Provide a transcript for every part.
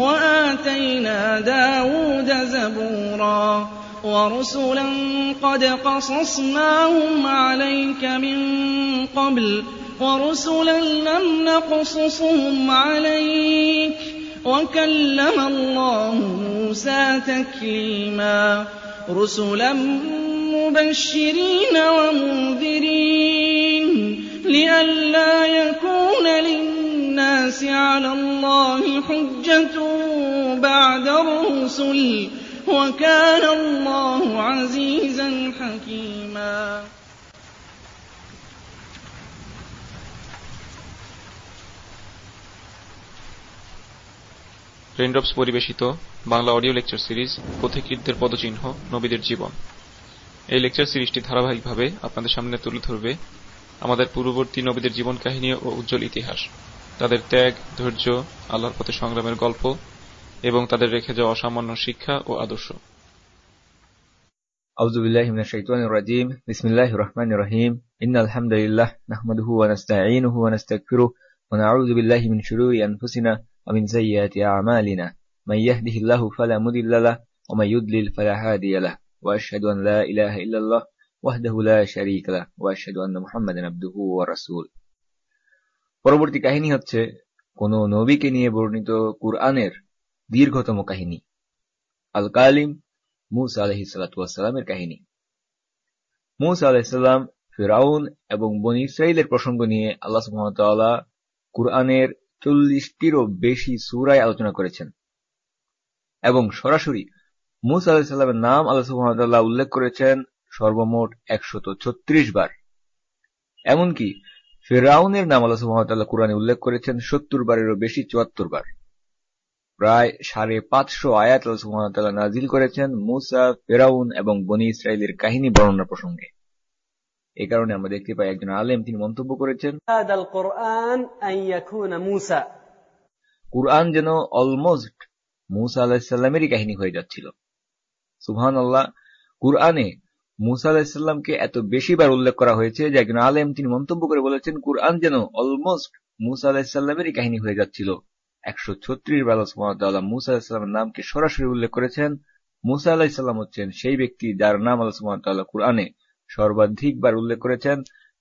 وَآتَيْنَا دَاوُودَ زَبُورًا وَرُسُلًا قَدْ قَصَصْنَاهُمْ عَلَيْكَ مِن قَبْلُ وَرُسُلًا لَّمْ نَقْصُصْهُمْ عَلَيْكَ ۚ وَكَلَّمَ اللَّهُ مُوسَىٰ تَكْلِيمًا رُّسُلًا مُّبَشِّرِينَ وَمُنذِرِينَ لِئَلَّا يَكُونَ لِلنَّاسِ عَلَى اللَّهِ حُجَّةٌ بَعْدَ الرُّسُلِ ۚ وَكَانَ اللَّهُ عَزِيزًا حَكِيمًا raindrops পরিবেশিত Bangla audio lecture series পথিকৃতদের পদচিহ্ন নবীদের জীবন এই লেকচার সিরিজটি ধারাবাহিকভাবে আপনাদের সামনে তুলে ধরবে আমাদের পূর্ববর্তী নবীদের জীবন কাহিনী ও উজ্জ্বল ইতিহাস তাদের ত্যাগ ধৈর্য আল্লাহর পথে সংগ্রামের গল্প এবং তাদের রেখে যাওয়া অসামান্য শিক্ষা ও আদর্শ أعوذ بالله من الشيطان الرجيم بسم الله الرحمن الرحيم إن الحمد لله نحمده ونستعينه ونستغفره ونعوذ بالله من شرور أنفسنا ومن سيئات أعمالنا من يهده الله فلا مضل له ومن يضلل فلا هادي له وأشهد أن لا إله إلا الله وحده لا شريك له وأشهد أن محمدا عبده ورسوله পরবর্তী কাহিনী হচ্ছে কোন নবীকে নিয়ে বর্ণিত কুরআনের দীর্ঘতম কাহিনী আল কালিম মুসা আলহি সালাতামের কাহিনী। মুসা আলাহিসাল্লাম ফিরাউন এবং বনি ইসরাইলের প্রসঙ্গ নিয়ে আল্লাহ সুহামতাল্লাহ কুরআনের চল্লিশটিরও বেশি সুরায় আলোচনা করেছেন। এবং সরাসরি মুসা আলাহিসাল্লামের নাম আল্লাহ সুহামতাল্লাহ উল্লেখ করেছেন সর্বমোট একশত ছত্রিশ বার। এমনকি ফেরাউনের নাম আল্লাহ সুহামতাল্লাহ কুরআনে উল্লেখ করেছেন সত্তর বারেরও বেশি চুয়াত্তর বার। প্রায় সাড়ে পাঁচশো আয়াত আল্লাহ নাজিল করেছেন মুসা ফেরাউন এবং বনি ইসরায়েলের কাহিনী বর্ণনা প্রসঙ্গে। এ কারণে আমরা দেখতে পাই একজন আলেম তিনি মন্তব্য করেছেন কুরআন যেন অলমোস্ট মুসা আলাহিসাল্লামেরই কাহিনী হয়ে যাচ্ছিল। সুহান আল্লাহ কুরআনে মুসা আলাহিসাল্লামকে এত বেশি বার উল্লেখ করা হয়েছে যে একজন আলেম তিনি মন্তব্য করে বলেছেন, কুরআন যেন অলমোস্ট মুসা আলাহিসাল্লামেরই কাহিনী হয়ে যাচ্ছিল। একশো ছত্রিশ বার আল্লাহ মুসা আলাহিসাল্লামের নামকে সরাসরি উল্লেখ করেছেন। মুসা আলাহিসাল্লাম হচ্ছেন সেই ব্যক্তি যার নাম আল্লাহ সুমতাল্লাহ কুরআনে সর্বাধিকবার উল্লেখ করেছেন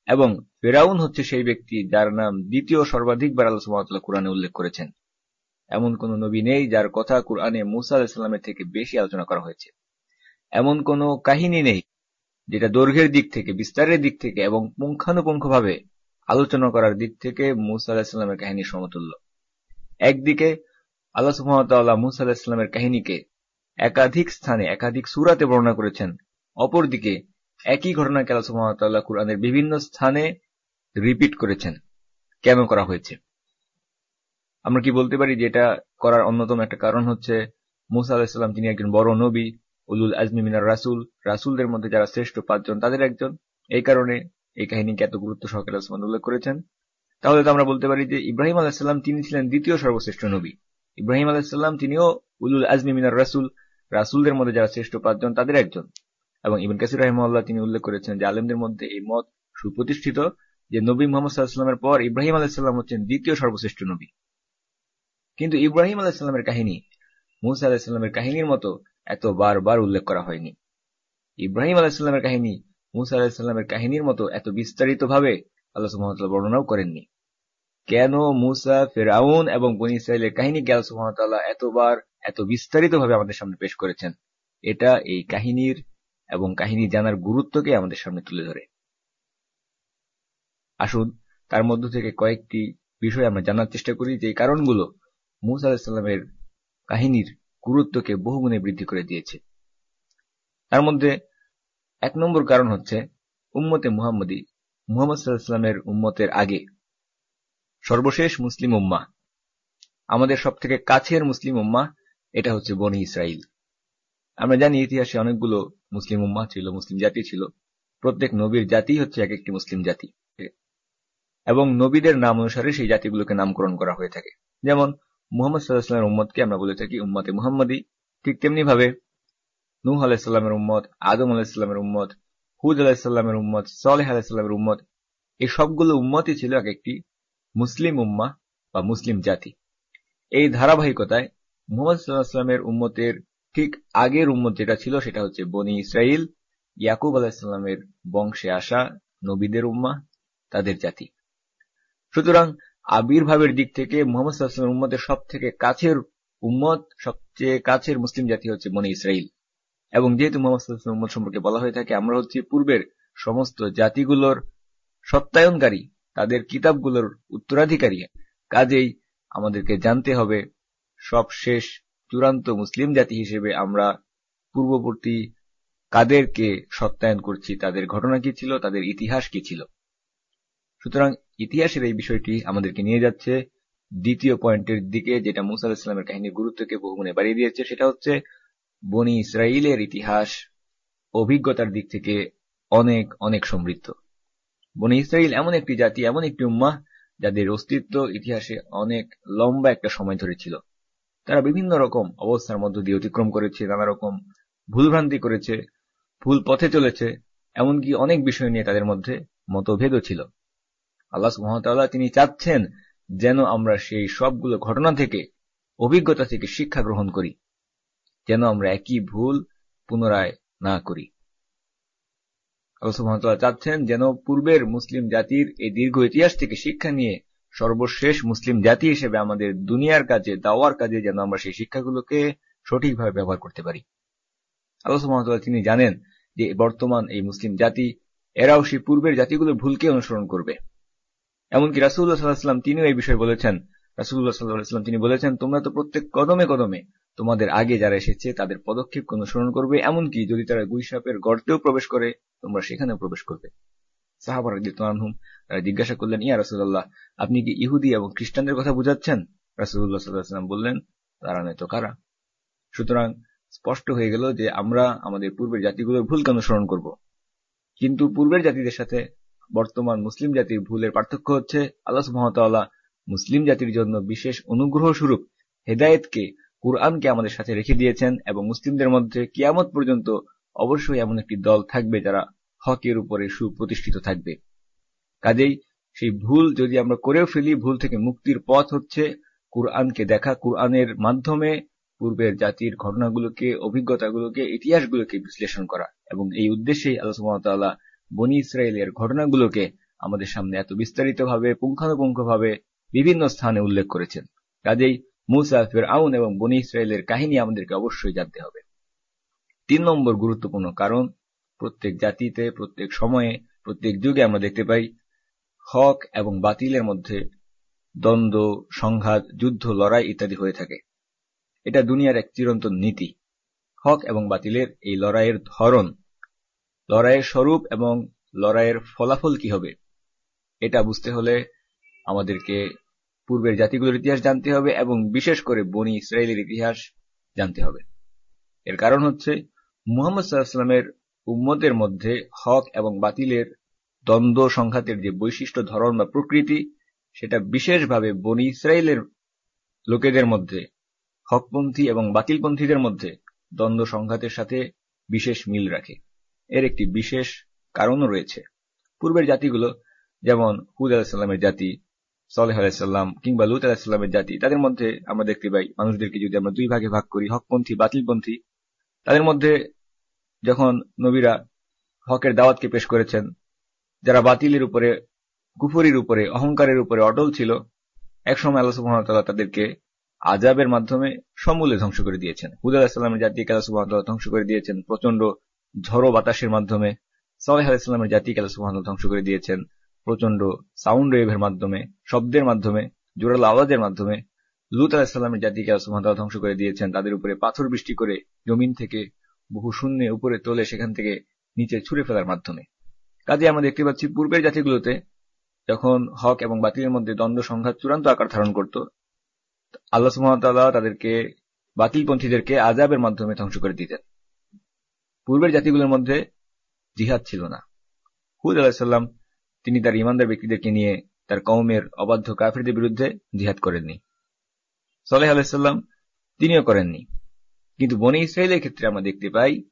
এবং ফেরাউন হচ্ছে সেই ব্যক্তি যার নাম দ্বিতীয় সর্বাধিকবার আল্লাহ সুমতাল্লাহ কুরআনে উল্লেখ করেছেন। এমন কোন নবী নেই যার কথা কুরআনে মুসা আলাহিসাল্লামের থেকে বেশি আলোচনা করা হয়েছে। এমন কোন কাহিনী নেই যেটা দৈর্ঘ্যের দিক থেকে, বিস্তারের দিক থেকে এবং পুঙ্খানুপুঙ্খভাবে আলোচনা করার দিক থেকে মুসা আলাহিসাল্লামের কাহিনী সমতুল্য। একদিকে আল্লাহ সুহামতাল্লাহ মুসা আলাহিসাল্লামের কাহিনীকে একাধিক স্থানে, একাধিক সুরাতে বর্ণনা করেছেন। অপরদিকে একই ঘটনাকে আল্লাহ সুহামতাল্লাহ কুরআনের বিভিন্ন স্থানে রিপিট করেছেন। কেন করা হয়েছে? আমরা কি বলতে পারি যে এটা করার অন্যতম একটা কারণ হচ্ছে মুসা আলাহিসাল্লাম তিনি একজন বড় নবী উলুল আজমি মিনার রাসুল, রাসুলদের মধ্যে যারা শ্রেষ্ঠ পাঁচজন, তাদের একজন। এই কারণে এই কাহিনীকে এত গুরুত্ব সহকারে আসমান উল্লেখ করেছেন। তাহলে তো আমরা বলতে পারি যে ইব্রাহিম আলাহিসাল্লাম তিনি ছিলেন দ্বিতীয় সর্বশ্রেষ্ঠ নবী। ইব্রাহিম আলাহিসাল্লাম তিনিও উলুল আজমি মিনার রাসুল, রাসুলদের মধ্যে যারা শ্রেষ্ঠ পাঁচজন, তাদের একজন। এবং ইবিন কাসির রহমাল্লাহ তিনি উল্লেখ করেছেন যে আলেমদের মধ্যে এই মত সুপ্রতিষ্ঠিত যে নবী মোহাম্মদ সাল্লাহামের পর ইব্রাহিম আলাহিসাল্লাম হচ্ছেন দ্বিতীয় সর্বশ্রেষ্ঠ নবী। কিন্তু ইব্রাহিম আলাহিসাল্লামের কাহিনী, মুসা আলাহিসাল্লামের কাহিনীর মতো এত বারবার উল্লেখ করা হয়নি। ইব্রাহিম আলাহিসাল্লামের কাহিনী, মুসা আলাহিসাল্লামের কাহিনীর মতো এত বিস্তারিত ভাবে আল্লাহ সুহামতাল্লাহ বর্ণনাও করেননি। কেন মুসা ফেরাউন এবং বনি ইসরায়েলের কাহিনীকে আল্লাহ সুহামতাল্লাহ এতবার এত বিস্তারিত ভাবে আমাদের সামনে পেশ করেছেন? এটা এই কাহিনীর এবং কাহিনী জানার গুরুত্বকে আমাদের সামনে তুলে ধরে। আসুন, তার মধ্য থেকে কয়েকটি বিষয় আমরা জানার চেষ্টা করি যে কারণগুলো মুসা আলাহিসাল্লামের কাহিনীর গুরুত্বকে বহুগুণে বৃদ্ধি করে দিয়েছে। তার মধ্যে এক নম্বর কারণ হচ্ছে উম্মতে মুহাম্মদী মুহাম্মদ সাল্লাহামের উম্মতের আগে সর্বশেষ মুসলিম উম্মা, আমাদের সব থেকে কাছের মুসলিম উম্মা, এটা হচ্ছে বনি ইসরাইল আমরা জানি ইতিহাসে অনেকগুলো মুসলিম উম্মা ছিল, মুসলিম জাতি ছিল। প্রত্যেক নবীর জাতি হচ্ছে এক একটি মুসলিম জাতি। এবং নবীদের নাম অনুসারে সেই জাতিগুলোকে নামকরণ করা হয়ে থাকে। যেমন মুহাম্মদ সাল্লাহামের উম্মতকে আমরা বলে থাকি উম্মতে মুহাম্মদী। ঠিক তেমনি ভাবে নূহ আলাহিসাল্লামের উম্মত, আদম আলাহিসাল্লামের উম্মত, হুদ আলাহিসাল্লামের উম্মত, সালেহ আলাহিসাল্লামের উম্মত, এই সবগুলো উম্মতই ছিল এক একটি মুসলিম উম্মা বা মুসলিম জাতি। এই ধারাবাহিকতায় মুহাম্মদ সাল্লাহামের উম্মতের ঠিক আগের উম্মত যেটা ছিল সেটা হচ্ছে বনি ইসরাইল ইয়াকুব আলাহিসাল্লামের বংশে আসা নবীদের উম্মা, তাদের জাতি। সুতরাং আবির্ভাবের দিক থেকে মোহাম্মদ সাল্লামের উম্মতের সব থেকে কাছের উম্মত, সবচেয়ে কাছের মুসলিম জাতি হচ্ছে বনি ইসরাইল এবং যেহেতু মোহাম্মদ সাল্লামের উম্মত সম্পর্কে বলা হয়ে থাকে, আমরা হচ্ছে পূর্বের সমস্ত জাতিগুলোর সত্যায়নকারী, তাদের কিতাবগুলোর উত্তরাধিকারী। কাজেই আমাদেরকে জানতে হবে সব শেষ চূড়ান্ত মুসলিম জাতি হিসেবে আমরা পূর্ববর্তী কাদেরকে সত্যায়ন করছি? তাদের ঘটনা কি ছিল? তাদের ইতিহাস কি ছিল? সুতরাং ইতিহাসের এই বিষয়টি আমাদেরকে নিয়ে যাচ্ছে। দ্বিতীয় পয়েন্টের দিকে যেটা মুসা আলাহিসামের কাহিনীর গুরুত্বকে বহুগুণে বাড়িয়ে দিয়েছে, সেটা হচ্ছে বনি ইসরায়েলের ইতিহাস অভিজ্ঞতার দিক থেকে অনেক অনেক সমৃদ্ধ। বনি ইসরায়েল এমন একটি জাতি, এমন একটি উম্মাহ যাদের অস্তিত্ব ইতিহাসে অনেক লম্বা একটা সময় ধরে ছিল। তারা বিভিন্ন রকম অবস্থার মধ্য দিয়ে অতিক্রম করেছে, নানা রকম ভুলভ্রান্তি করেছে, ভুল পথে চলেছে, এমনকি অনেক বিষয় নিয়ে তাদের মধ্যে মতভেদও ছিল। আল্লাহ সুহামতাল্লাহ তিনি চাচ্ছেন যেন আমরা সেই সবগুলো ঘটনা থেকে, অভিজ্ঞতা থেকে শিক্ষা গ্রহণ করি, যেন আমরা একই ভুল পুনরায় না করি। আল্লাহ সুহামতাল্লাহ চাচ্ছেন যেন পূর্বের মুসলিম জাতির এই দীর্ঘ ইতিহাস থেকে শিক্ষা নিয়ে সর্বশেষ মুসলিম জাতি হিসেবে আমাদের দুনিয়ার কাজে, দাওয়ার কাজে যেন আমরা সেই শিক্ষাগুলোকে সঠিকভাবে ব্যবহার করতে পারি। আল্লাহ সুহামতাল্লাহ তিনি জানেন যে বর্তমান এই মুসলিম জাতি, এরাও সেই পূর্বের জাতিগুলোর ভুলকে অনুসরণ করবে। এমনকি রাসুল্লাহ সাল্লাহাম তিনিও এই বিষয়ে বলেছেন। রাসুল্লাহ সাল্লাহাম তিনি বলেছেন, তোমরা তো প্রত্যেক কদমে কদমে তোমাদের আগে যারা এসেছে তাদের পদক্ষেপকে অনুসরণ করবে। এমনকি যদি তারা গুইসাপের গর্তেও প্রবেশ করে, তোমরা সেখানেও প্রবেশ করবে। সাহাবার তারা জিজ্ঞাসা করলেন, ইয়া রাসুল্লাহ আপনি কি ইহুদি এবং খ্রিস্টানদের কথা বুঝাচ্ছেন? রাসুল্লাহ সাল্লাহাম বললেন, তারা নয় তো, কারা? সুতরাং স্পষ্ট হয়ে গেল যে আমরা আমাদের পূর্বের জাতিগুলোর ভুলকে অনুসরণ করব? কিন্তু পূর্বের জাতিদের সাথে বর্তমান মুসলিম জাতির ভুলের পার্থক্য হচ্ছে আল্লাহ সুহামতাল্লাহ মুসলিম জাতির জন্য বিশেষ অনুগ্রহ স্বরূপ হেদায়েতকে, কুরআনকে আমাদের সাথে রেখে দিয়েছেন এবং মুসলিমদের মধ্যে কিয়ামত পর্যন্ত অবশ্যই এমন একটি দল থাকবে যারা হকের উপরে সুপ্রতিষ্ঠিত থাকবে। কাজেই সেই ভুল যদি আমরা করেও ফেলি, ভুল থেকে মুক্তির পথ হচ্ছে কুরআনকে দেখা। কুরআনের মাধ্যমে পূর্বের জাতির ঘটনাগুলোকে, অভিজ্ঞতাগুলোকে, ইতিহাসগুলোকে বিশ্লেষণ করা এবং এই উদ্দেশ্যেই আল্লাহ সুহামতাল্লাহ বনি ইসরায়েলের ঘটনাগুলোকে আমাদের সামনে এত বিস্তারিতভাবে, পুঙ্খানুপুঙ্খভাবে বিভিন্ন স্থানে উল্লেখ করেছেন। কাজেই মুসা ফের আউন এবং বনি ইসরায়েলের কাহিনী আমাদেরকে অবশ্যই জানতে হবে। তিন নম্বর গুরুত্বপূর্ণ কারণ, প্রত্যেক জাতিতে, প্রত্যেক সময়ে, প্রত্যেক যুগে আমরা দেখতে পাই হক এবং বাতিলের মধ্যে দ্বন্দ্ব, সংঘাত, যুদ্ধ, লড়াই ইত্যাদি হয়ে থাকে। এটা দুনিয়ার এক চিরন্তন নীতি। হক এবং বাতিলের এই লড়াইয়ের ধরন লড়াইয়ের স্বরূপ এবং লড়াইয়ের ফলাফল কি হবে, এটা বুঝতে হলে আমাদেরকে পূর্বের জাতিগুলোর ইতিহাস জানতে হবে এবং বিশেষ করে বনি ইসরায়েলের ইতিহাস জানতে হবে। এর কারণ হচ্ছে, মুহাম্মদ সাল্লাহামের উম্মতের মধ্যে হক এবং বাতিলের দ্বন্দ্ব সংঘাতের যে বৈশিষ্ট্য, ধরন বা প্রকৃতি, সেটা বিশেষভাবে বনি ইসরায়েলের লোকেদের মধ্যে, হকপন্থী এবং বাতিলপন্থীদের মধ্যে দ্বন্দ্ব সংঘাতের সাথে বিশেষ মিল রাখে। এর একটি বিশেষ কারণও রয়েছে। পূর্বের জাতিগুলো, যেমন হুদ আলাহিসাল্লামের জাতি, সালেহ আলাহিসাল্লাম কিংবা লুত আলাহিসাল্লামের জাতি, তাদের মধ্যে আমরা দেখতে পাই, মানুষদেরকে যদি আমরা দুই ভাগে ভাগ করি, হকপন্থী, বাতিলপন্থী, তাদের মধ্যে যখন নবীরা হকের দাওয়াতকে পেশ করেছেন, যারা বাতিলের উপরে, কুফরির উপরে, অহংকারের উপরে অটল ছিল, একসময় আল্লাহ সুবাহতাল্লাহ তাদেরকে আজাবের মাধ্যমে সমূলে ধ্বংস করে দিয়েছেন। হুদ আলাহিসাল্লামের জাতিকে আল্লাহ সুবাহতাল্লাহ ধ্বংস করে দিয়েছেন প্রচণ্ড ঝড়ো বাতাসের মাধ্যমে সালেহ আলাইস্লামের জাতিকে আল্লাহ সুবাহ ধ্বংস করে দিয়েছেন। প্রচণ্ড সাউন্ড ওয়েভের মাধ্যমে, শব্দের মাধ্যমে, জোরাল আওয়াজের মাধ্যমে লুত আলাহিসাল্লামের জাতিকে আল্লাহ সুবাহ ধ্বংস করে দিয়েছেন। তাদের উপরে পাথর বৃষ্টি করে জমিন থেকে বহু শূন্যে উপরে তোলে সেখান থেকে নিচে ছুড়ে ফেলার মাধ্যমে। কাজে আমরা দেখতে পাচ্ছি পূর্বের জাতিগুলোতে যখন হক এবং বাতিলের মধ্যে দ্বন্দ্ব, সংঘাত চূড়ান্ত আকার ধারণ করত, আল্লাহ সুহামতাল্লাহ তাদেরকে, বাতিলপন্থীদেরকে আজাবের মাধ্যমে ধ্বংস করে দিতেন। পূর্বের জাতিগুলোর মধ্যে জিহাদ ছিল না। হুদ আলাহিসাল্লাম তিনি তার ইমানদার ব্যক্তিদেরকে নিয়ে তার কৌমের অবাধ্য কাফিরদের বিরুদ্ধে জিহাদ করেননি। সালেহ আলাহিসাল্লাম তিনিও করেননি। কিন্তু বনি ইসরায়েলের ক্ষেত্রে আমরা দেখতে পাই,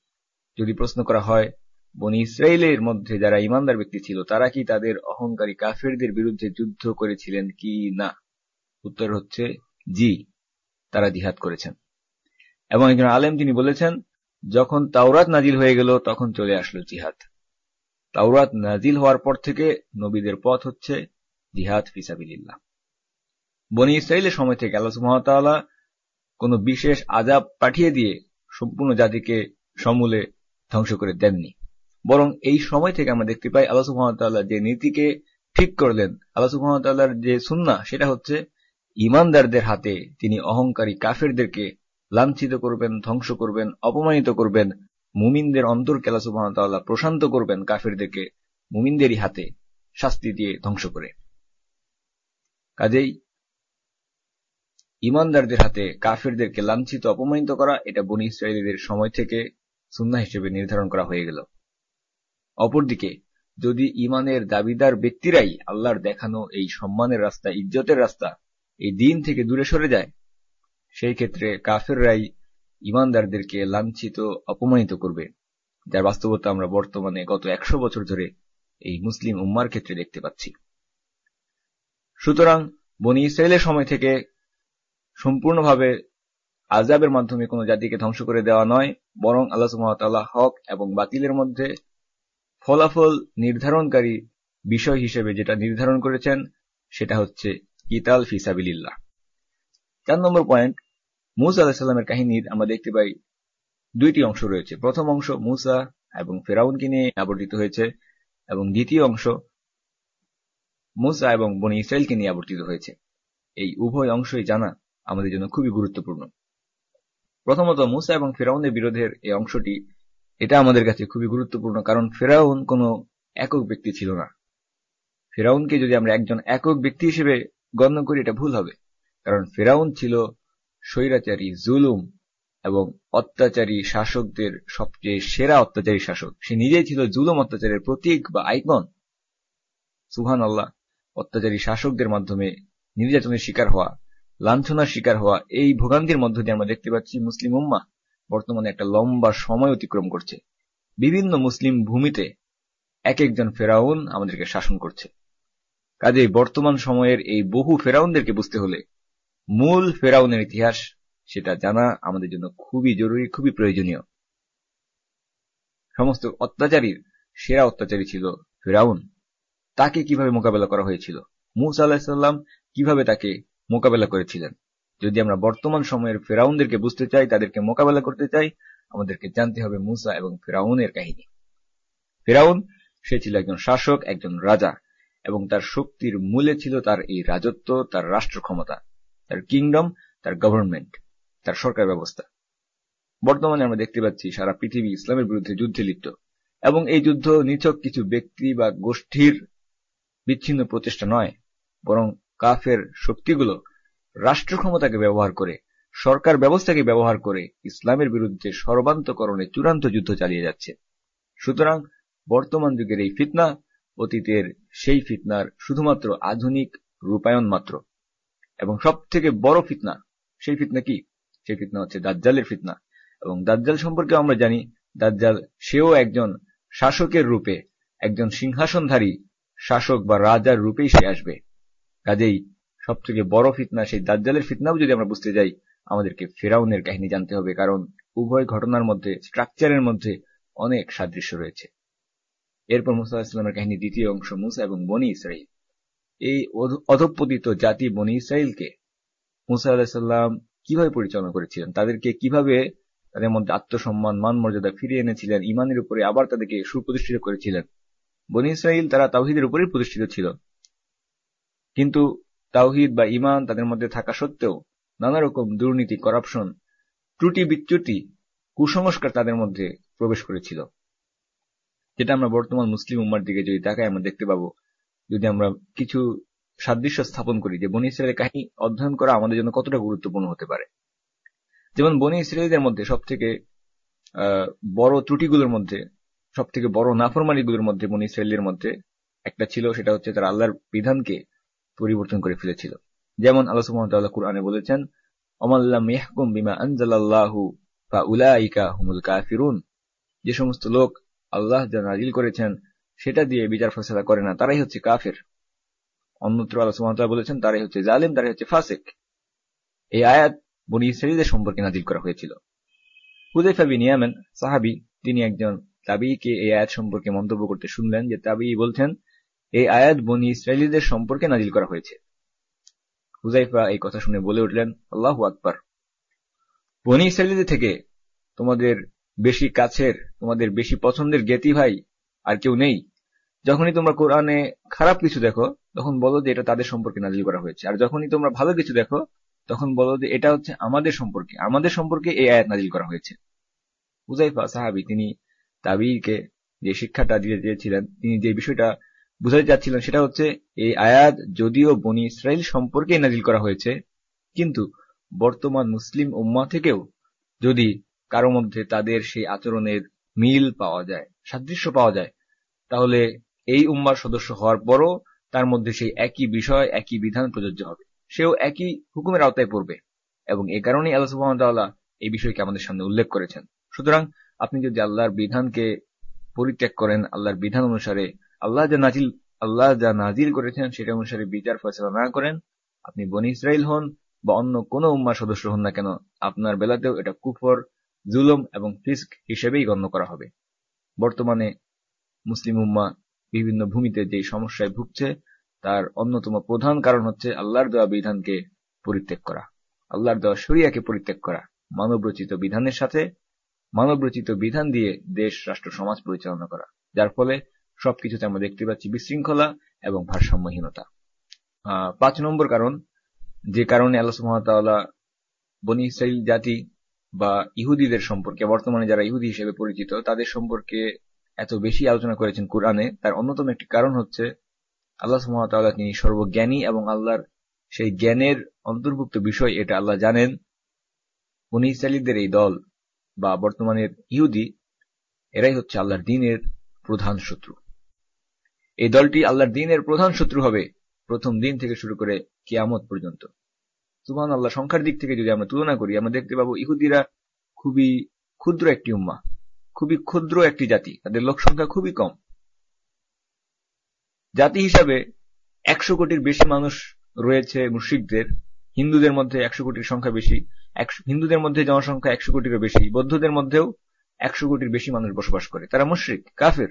যদি প্রশ্ন করা হয়, বনি ইসরায়েলের মধ্যে যারা ইমানদার ব্যক্তি ছিল, তারা কি তাদের অহংকারী কাফেরদের বিরুদ্ধে যুদ্ধ করেছিলেন কি না? উত্তর হচ্ছে, জি, তারা জিহাদ করেছেন। এবং একজন আলেম তিনি বলেছেন যখন তাওরাত নাজিল হয়ে গেল, তখন চলে আসলো জিহাদ। তাওরাত নাজিল হওয়ার পর থেকে নবীদের পথ হচ্ছে জিহাদ ফিসাবিল্লাহ বনি ইসরায়েলের সময় থেকে আল্লাহ সুহামতাল্লাহ কোন বিশেষ আজাব পাঠিয়ে দিয়ে সম্পূর্ণ জাতিকে সমূলে ধ্বংস করে দেননি। বরং এই সময় থেকে আমরা দেখতে পাই আল্লাহ সুহামতাল্লাহ যে নীতিকে ঠিক করলেন, আল্লাহ সুহামতাল্লাহর যে সুন্না সেটা হচ্ছে ইমানদারদের হাতে তিনি অহংকারী কাফেরদেরকে লাঞ্ছিত করবেন, ধ্বংস করবেন, অপমানিত করবেন, মুমিনদের অন্তরকে আল্লাহ সুহামতাল্লাহ প্রশান্ত করবেন কাফেরদেরকে মুমিনদেরই হাতে শাস্তি দিয়ে ধ্বংস করে। কাজেই ইমানদারদের হাতে কাফেরদেরকে লাঞ্ছিত, অপমানিত করা, এটা বনি ইসরায়েলিদের সময় থেকে সুন্না হিসেবে নির্ধারণ করা হয়ে গেল। অপরদিকে, যদি ইমানের দাবিদার ব্যক্তিরাই আল্লাহর দেখানো এই সম্মানের রাস্তা, ইজ্জতের রাস্তা এই দিন থেকে দূরে সরে যায় সেই ক্ষেত্রে কাফেররাই ইমানদারদেরকে লাঞ্ছিত, অপমানিত করবে। যার বাস্তবতা আমরা বর্তমানে গত একশো বছর ধরে এই মুসলিম উম্মার ক্ষেত্রে দেখতে পাচ্ছি। সুতরাং বনি ইসরায়েলের সময় থেকে সম্পূর্ণভাবে আজাবের মাধ্যমে কোনো জাতিকে ধ্বংস করে দেওয়া নয়, বরং আল্লাহ সুমতাল্লাহ হক এবং বাতিলের মধ্যে ফলাফল নির্ধারণকারী বিষয় হিসেবে যেটা নির্ধারণ করেছেন, সেটা হচ্ছে কিতাল ফিসাবিল্লাহ চার নম্বর পয়েন্ট মুসা আলাহিসাল্লামের কাহিনীর আমরা দেখতে পাই দুইটি অংশ রয়েছে। প্রথম অংশ মুসা এবং ফেরাউনকে নিয়ে আবর্তিত হয়েছে এবং দ্বিতীয় অংশ মুসা এবং বনি ইসরায়েলকে নিয়ে আবর্তিত হয়েছে। এই উভয় অংশই জানা আমাদের জন্য খুবই গুরুত্বপূর্ণ। প্রথমত মুসা এবং ফেরাউনের বিরোধের এই অংশটি, এটা আমাদের কাছে খুবই গুরুত্বপূর্ণ কারণ ফেরাউন কোনো একক ব্যক্তি ছিল না। ফেরাউনকে যদি আমরা একজন একক ব্যক্তি হিসেবে গণ্য করি, এটা ভুল হবে। কারণ ফেরাউন ছিল স্বৈরাচারী জুলুম এবং অত্যাচারী শাসকদের সবচেয়ে সেরা অত্যাচারী শাসক। সে নিজেই ছিল জুলুম অত্যাচারের প্রতীক বা আইকন। সুহান আল্লাহ অত্যাচারী শাসকদের মাধ্যমে নির্যাতনের শিকার হওয়া, লাঞ্ছনার শিকার হওয়া এই ভোগান্তির মধ্য দিয়ে আমরা দেখতে পাচ্ছি মুসলিম উম্মা বর্তমানে একটা লম্বা সময় অতিক্রম করছে। বিভিন্ন মুসলিম ভূমিতে এক একজন ফেরাউন আমাদেরকে শাসন করছে। কাজে বর্তমান সময়ের এই বহু ফেরাউনদেরকে বুঝতে হলে মূল ফেরাউনের ইতিহাস সেটা জানা আমাদের জন্য খুবই জরুরি, খুবই প্রয়োজনীয়। সমস্ত অত্যাচারীর সেরা অত্যাচারী ছিল ফেরাউন। তাকে কীভাবে মোকাবেলা করা হয়েছিল? মুসা আলাহিসাল্লাম কীভাবে তাকে মোকাবেলা করেছিলেন? যদি আমরা বর্তমান সময়ের ফেরাউনদেরকে বুঝতে চাই, তাদেরকে মোকাবেলা করতে চাই, আমাদেরকে জানতে হবে মুসা এবং ফেরাউনের কাহিনী। ফেরাউন, সে ছিল একজন শাসক, একজন রাজা, এবং তার শক্তির মূলে ছিল তার এই রাজত্ব, তার রাষ্ট্র ক্ষমতা তার কিংডম তার গভর্নমেন্ট তার সরকার ব্যবস্থা। বর্তমানে আমরা দেখতে পাচ্ছি সারা পৃথিবী ইসলামের বিরুদ্ধে যুদ্ধে লিপ্ত। এবং এই যুদ্ধ নিছক কিছু ব্যক্তি বা গোষ্ঠীর বিচ্ছিন্ন প্রচেষ্টা নয়, বরং কাফের শক্তিগুলো রাষ্ট্র ক্ষমতাকে ব্যবহার করে, সরকার ব্যবস্থাকে ব্যবহার করে ইসলামের বিরুদ্ধে সর্বান্তকরণে চূড়ান্ত যুদ্ধ চালিয়ে যাচ্ছে। সুতরাং বর্তমান যুগের এই ফিতনা, অতীতের সেই ফিতনার শুধুমাত্র আধুনিক রূপায়ণ মাত্র। এবং সব থেকে বড় ফিতনা, সেই ফিতনা কি? সেই ফিতনা হচ্ছে দাজ্জালের ফিতনা। এবং দাজ্জাল সম্পর্কে আমরা জানি, দাজ্জাল সেও একজন শাসকের রূপে, একজন সিংহাসনধারী শাসক বা রাজার রূপেই সে আসবে। কাজেই সব থেকে বড় ফিতনা, সেই দাজ্জালের ফিতনাও যদি আমরা বুঝতে যাই, আমাদেরকে ফেরাউনের কাহিনী জানতে হবে, কারণ উভয় ঘটনার মধ্যে স্ট্রাকচারের মধ্যে অনেক সাদৃশ্য রয়েছে। এরপর মুসা ইসলামের কাহিনী দ্বিতীয় অংশ, মুসা এবং বনি ইসরাইল এই অধপতিত জাতি বনি ইসরাইলকে মুসা আলাহিসাল্লাম কীভাবে পরিচালনা করেছিলেন? তাদেরকে কীভাবে তাদের মধ্যে আত্মসম্মান মান মর্যাদা ফিরিয়ে এনেছিলেন? ইমানের উপরে আবার তাদেরকে সুপ্রতিষ্ঠিত করেছিলেন? বনি ইসরাইল তারা তাওহিদের উপরেই প্রতিষ্ঠিত ছিল। কিন্তু তাওহিদ বা ইমান তাদের মধ্যে থাকা সত্ত্বেও নানা রকম দুর্নীতি, করাপশন, ত্রুটি বিচ্যুতি, কুসংস্কার তাদের মধ্যে প্রবেশ করেছিল। যেটা আমরা বর্তমান মুসলিম উম্মার দিকে যদি তাকাই, আমরা দেখতে পাবো যদি আমরা কিছু সাদৃশ্য স্থাপন করি যে বনি ইসরায়েলের কাহিনী অধ্যয়ন করা আমাদের জন্য কতটা গুরুত্বপূর্ণ হতে পারে। যেমন বনি ইসরায়েলদের মধ্যে সব থেকে বড় ত্রুটিগুলোর মধ্যে সব থেকে বড় নাফরমানিগুলোর মধ্যে বনি ইসরায়েলের মধ্যে একটা ছিল, সেটা হচ্ছে তারা আল্লাহর বিধানকে পরিবর্তন করে ফেলেছিল। যেমন আল্লাহ সুবহানাহু কুরআনে বলেছেন অমাল্লাম ইয়াহকুম বিমা আনজালাল্লাহু ফাউলাইকা হুমুল কাফিরুন। যে সমস্ত লোক আল্লাহ যা নাজিল করেছেন সেটা দিয়ে বিচার ফয়সালা করে না, তারাই হচ্ছে কাফের। অন্যত্র সুবহানাহু বলেছেন, তারাই হচ্ছে জালিম, তারাই হচ্ছে ফাসিক। এই আয়াত বনি ইসরায়েলদের সম্পর্কে নাজিল করা হয়েছিল। হুজাইফা বিন ইয়ামান, সাহাবী, তিনি একজন তাবিকে এই আয়াত সম্পর্কে মন্তব্য করতে শুনলেন যে তাবি বলছেন, এই আয়াত বনি ইসরায়েলিদের সম্পর্কে নাজিল করা হয়েছে। হুজাইফা এই কথা শুনে বলে উঠলেন, আল্লাহ আকবার। বনি ইসরায়েলিদের থেকে তোমাদের বেশি কাছের, তোমাদের বেশি পছন্দের জ্ঞাতি ভাই আর কেউ নেই। যখনই তোমরা কোরআনে খারাপ কিছু দেখো, তখন বলো যে এটা তাদের সম্পর্কে নাজিল করা হয়েছে। আর যখনই তোমরা ভালো কিছু দেখো, তখন বলো যে এটা হচ্ছে আমাদের সম্পর্কে। আমাদের সম্পর্কে এই আয়াত নাজিল করা হয়েছে। হুজাইফা সাহাবি, তিনি তাবিকে যে শিক্ষাটা দিতে চেয়েছিলেন তিনি যে বিষয়টা বুঝাতে চাচ্ছিলেন, সেটা হচ্ছে এই আয়াত যদিও বনি ইসরায়েল সম্পর্কে নাজিল করা হয়েছে, কিন্তু বর্তমান মুসলিম উম্মা থেকেও যদি কারও মধ্যে তাদের সেই আচরণের মিল পাওয়া যায়, সাদৃশ্য পাওয়া যায় তাহলে এই উম্মার সদস্য হওয়ার পরও তার মধ্যে সেই একই বিষয়, একই বিধান প্রযোজ্য হবে। সেও একই হুকুমের আওতায় পড়বে এবং এ কারণেই আল্লাহ সুবাহতাল্লাহ এই বিষয়কে আমাদের সামনে উল্লেখ করেছেন। সুতরাং আপনি যদি আল্লাহর বিধানকে পরিত্যাগ করেন, আল্লাহর বিধান অনুসারে আল্লাহ যা নাজিল, আল্লাহ যা নাজিল করেছেন সেটা অনুসারে বিচার, ফয়সলা না করেন, আপনি বনি ইসরায়েল হন বা অন্য কোন উম্মার সদস্য হন না কেন, আপনার বেলাতেও এটা কুফর, জুলম এবং ফিস্ক হিসেবেই গণ্য করা হবে। বর্তমানে মুসলিম উম্মা বিভিন্ন ভূমিতে যে সমস্যায় ভুগছে, তার অন্যতম প্রধান কারণ হচ্ছে আল্লাহর দেওয়া বিধানকে পরিত্যাগ করা। আল্লাহর দেওয়া শরিয়াকে পরিত্যাগ করা। মানবরচিত বিধানের সাথে মানবরচিত বিধান দিয়ে দেশ, রাষ্ট্র, সমাজ পরিচালনা করা। যার ফলে সবকিছুতে আমরা দেখতে পাচ্ছি বিশৃঙ্খলা এবং ভারসাম্যহীনতা। পাঁচ নম্বর কারণ, যে কারণে আল্লাহ সুহামতাল্লাহ বনি ইসরাইল জাতি বা ইহুদিদের সম্পর্কে, বর্তমানে যারা ইহুদি হিসেবে পরিচিত, তাদের সম্পর্কে এত বেশি আলোচনা করেছেন কোরআনে, তার অন্যতম একটি কারণ হচ্ছে আল্লাহ সুহামতাল্লাহ তিনি সর্বজ্ঞানী এবং আল্লাহর সেই জ্ঞানের অন্তর্ভুক্ত বিষয় এটা আল্লাহ জানেন। বনি ইসরায়েলিদের এই দল বা বর্তমানের ইহুদি, এরাই হচ্ছে আল্লাহর দিনের প্রধান শত্রু। এই দলটি আল্লাহর দিনের প্রধান শত্রু হবে প্রথম দিন থেকে শুরু করে কিয়ামত পর্যন্ত। সুবহান আল্লাহ সংখ্যার দিক থেকে যদি আমরা তুলনা করি, আমরা দেখতে পাবো ইহুদিরা খুবই ক্ষুদ্র একটি উম্মা খুবই ক্ষুদ্র একটি জাতি। তাদের লোক সংখ্যা খুবই কম। জাতি হিসাবে একশো কোটির বেশি মানুষ রয়েছে মুশ্রিকদের হিন্দুদের মধ্যে একশো কোটির সংখ্যা বেশি। হিন্দুদের মধ্যে জনসংখ্যা একশো কোটিরও বেশি। বৌদ্ধদের মধ্যেও একশো কোটির বেশি মানুষ বসবাস করে। তারা মুশ্রিক, কাফের।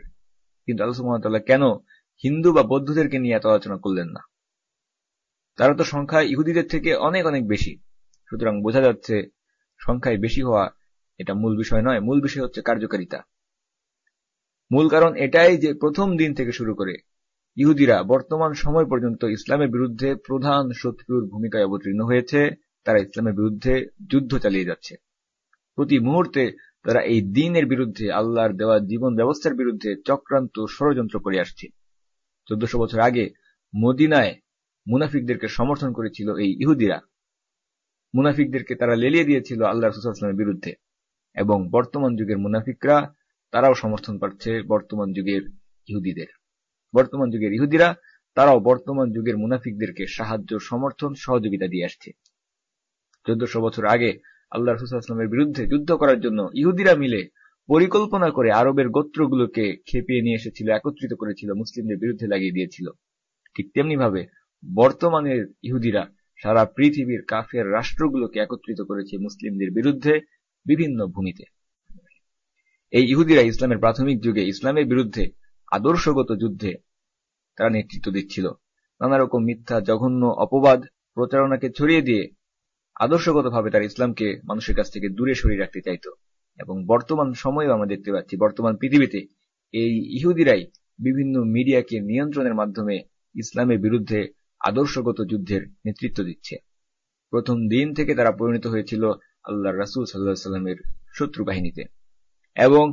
কিন্তু আল্লাহ সুহামতাল্লাহ কেন হিন্দু বা বৌদ্ধদেরকে নিয়ে এত আলোচনা করলেন না? তারা তো সংখ্যায় ইহুদিদের থেকে অনেক অনেক বেশি। সুতরাং বোঝা যাচ্ছে সংখ্যায় বেশি হওয়া এটা মূল বিষয় নয়, মূল বিষয় হচ্ছে কার্যকারিতা। মূল কারণ এটাই যে প্রথম দিন থেকে শুরু করে ইহুদিরা বর্তমান সময় পর্যন্ত ইসলামের বিরুদ্ধে প্রধান শত্রুর ভূমিকায় অবতীর্ণ হয়েছে, তারা ইসলামের বিরুদ্ধে যুদ্ধ চালিয়ে যাচ্ছে। প্রতি মুহূর্তে তারা এই দিনের বিরুদ্ধে আল্লাহর দেওয়া জীবন ব্যবস্থার বিরুদ্ধে চক্রান্ত ষড়যন্ত্র করে আসছে। চোদ্দশো বছর আগে মদিনায় মুনাফিকদেরকে সমর্থন করেছিল এই ইহুদিরা। মুনাফিকদেরকে তারা লেলিয়ে দিয়েছিল আল্লাহ রসুলামের বিরুদ্ধে। এবং বর্তমান যুগের মুনাফিকরা তারাও সমর্থন পাচ্ছে বর্তমান যুগের ইহুদিদের। বর্তমান যুগের ইহুদিরা তারাও বর্তমান যুগের মুনাফিকদেরকে সাহায্য, সমর্থন, সহযোগিতা দিয়ে আসছে। চোদ্দশো বছর আগে আল্লাহ রসুলামের বিরুদ্ধে যুদ্ধ করার জন্য ইহুদিরা মিলে পরিকল্পনা করে আরবের গোত্রগুলোকে খেপিয়ে নিয়ে এসেছিল, একত্রিত করেছিল, মুসলিমদের বিরুদ্ধে লাগিয়ে দিয়েছিল। ঠিক তেমনি ভাবে বর্তমানের ইহুদিরা সারা পৃথিবীর কাফের রাষ্ট্রগুলোকে একত্রিত করেছে মুসলিমদের বিরুদ্ধে বিভিন্ন ভূমিতে। এই ইহুদিরা ইসলামের প্রাথমিক যুগে ইসলামের বিরুদ্ধে আদর্শগত যুদ্ধে তারা নেতৃত্ব দিচ্ছিল। নানা রকম মিথ্যা, জঘন্য অপবাদ প্রচারণাকে ছড়িয়ে দিয়ে আদর্শগতভাবে তার ইসলামকে মানুষের কাছ থেকে দূরে সরিয়ে রাখতে চাইত। এবং বর্তমান সময়েও আমরা দেখতে পাচ্ছি, বর্তমান পৃথিবীতে এই ইহুদিরাই বিভিন্ন মিডিয়াকে নিয়ন্ত্রণের মাধ্যমে ইসলামের বিরুদ্ধে আদর্শগত যুদ্ধের নেতৃত্ব দিচ্ছে। প্রথম দিন থেকে তারা পরিণত হয়েছিল আল্লাহ রাসুল সাল্লাহ সাল্লামের শত্রু বাহিনীতে এবং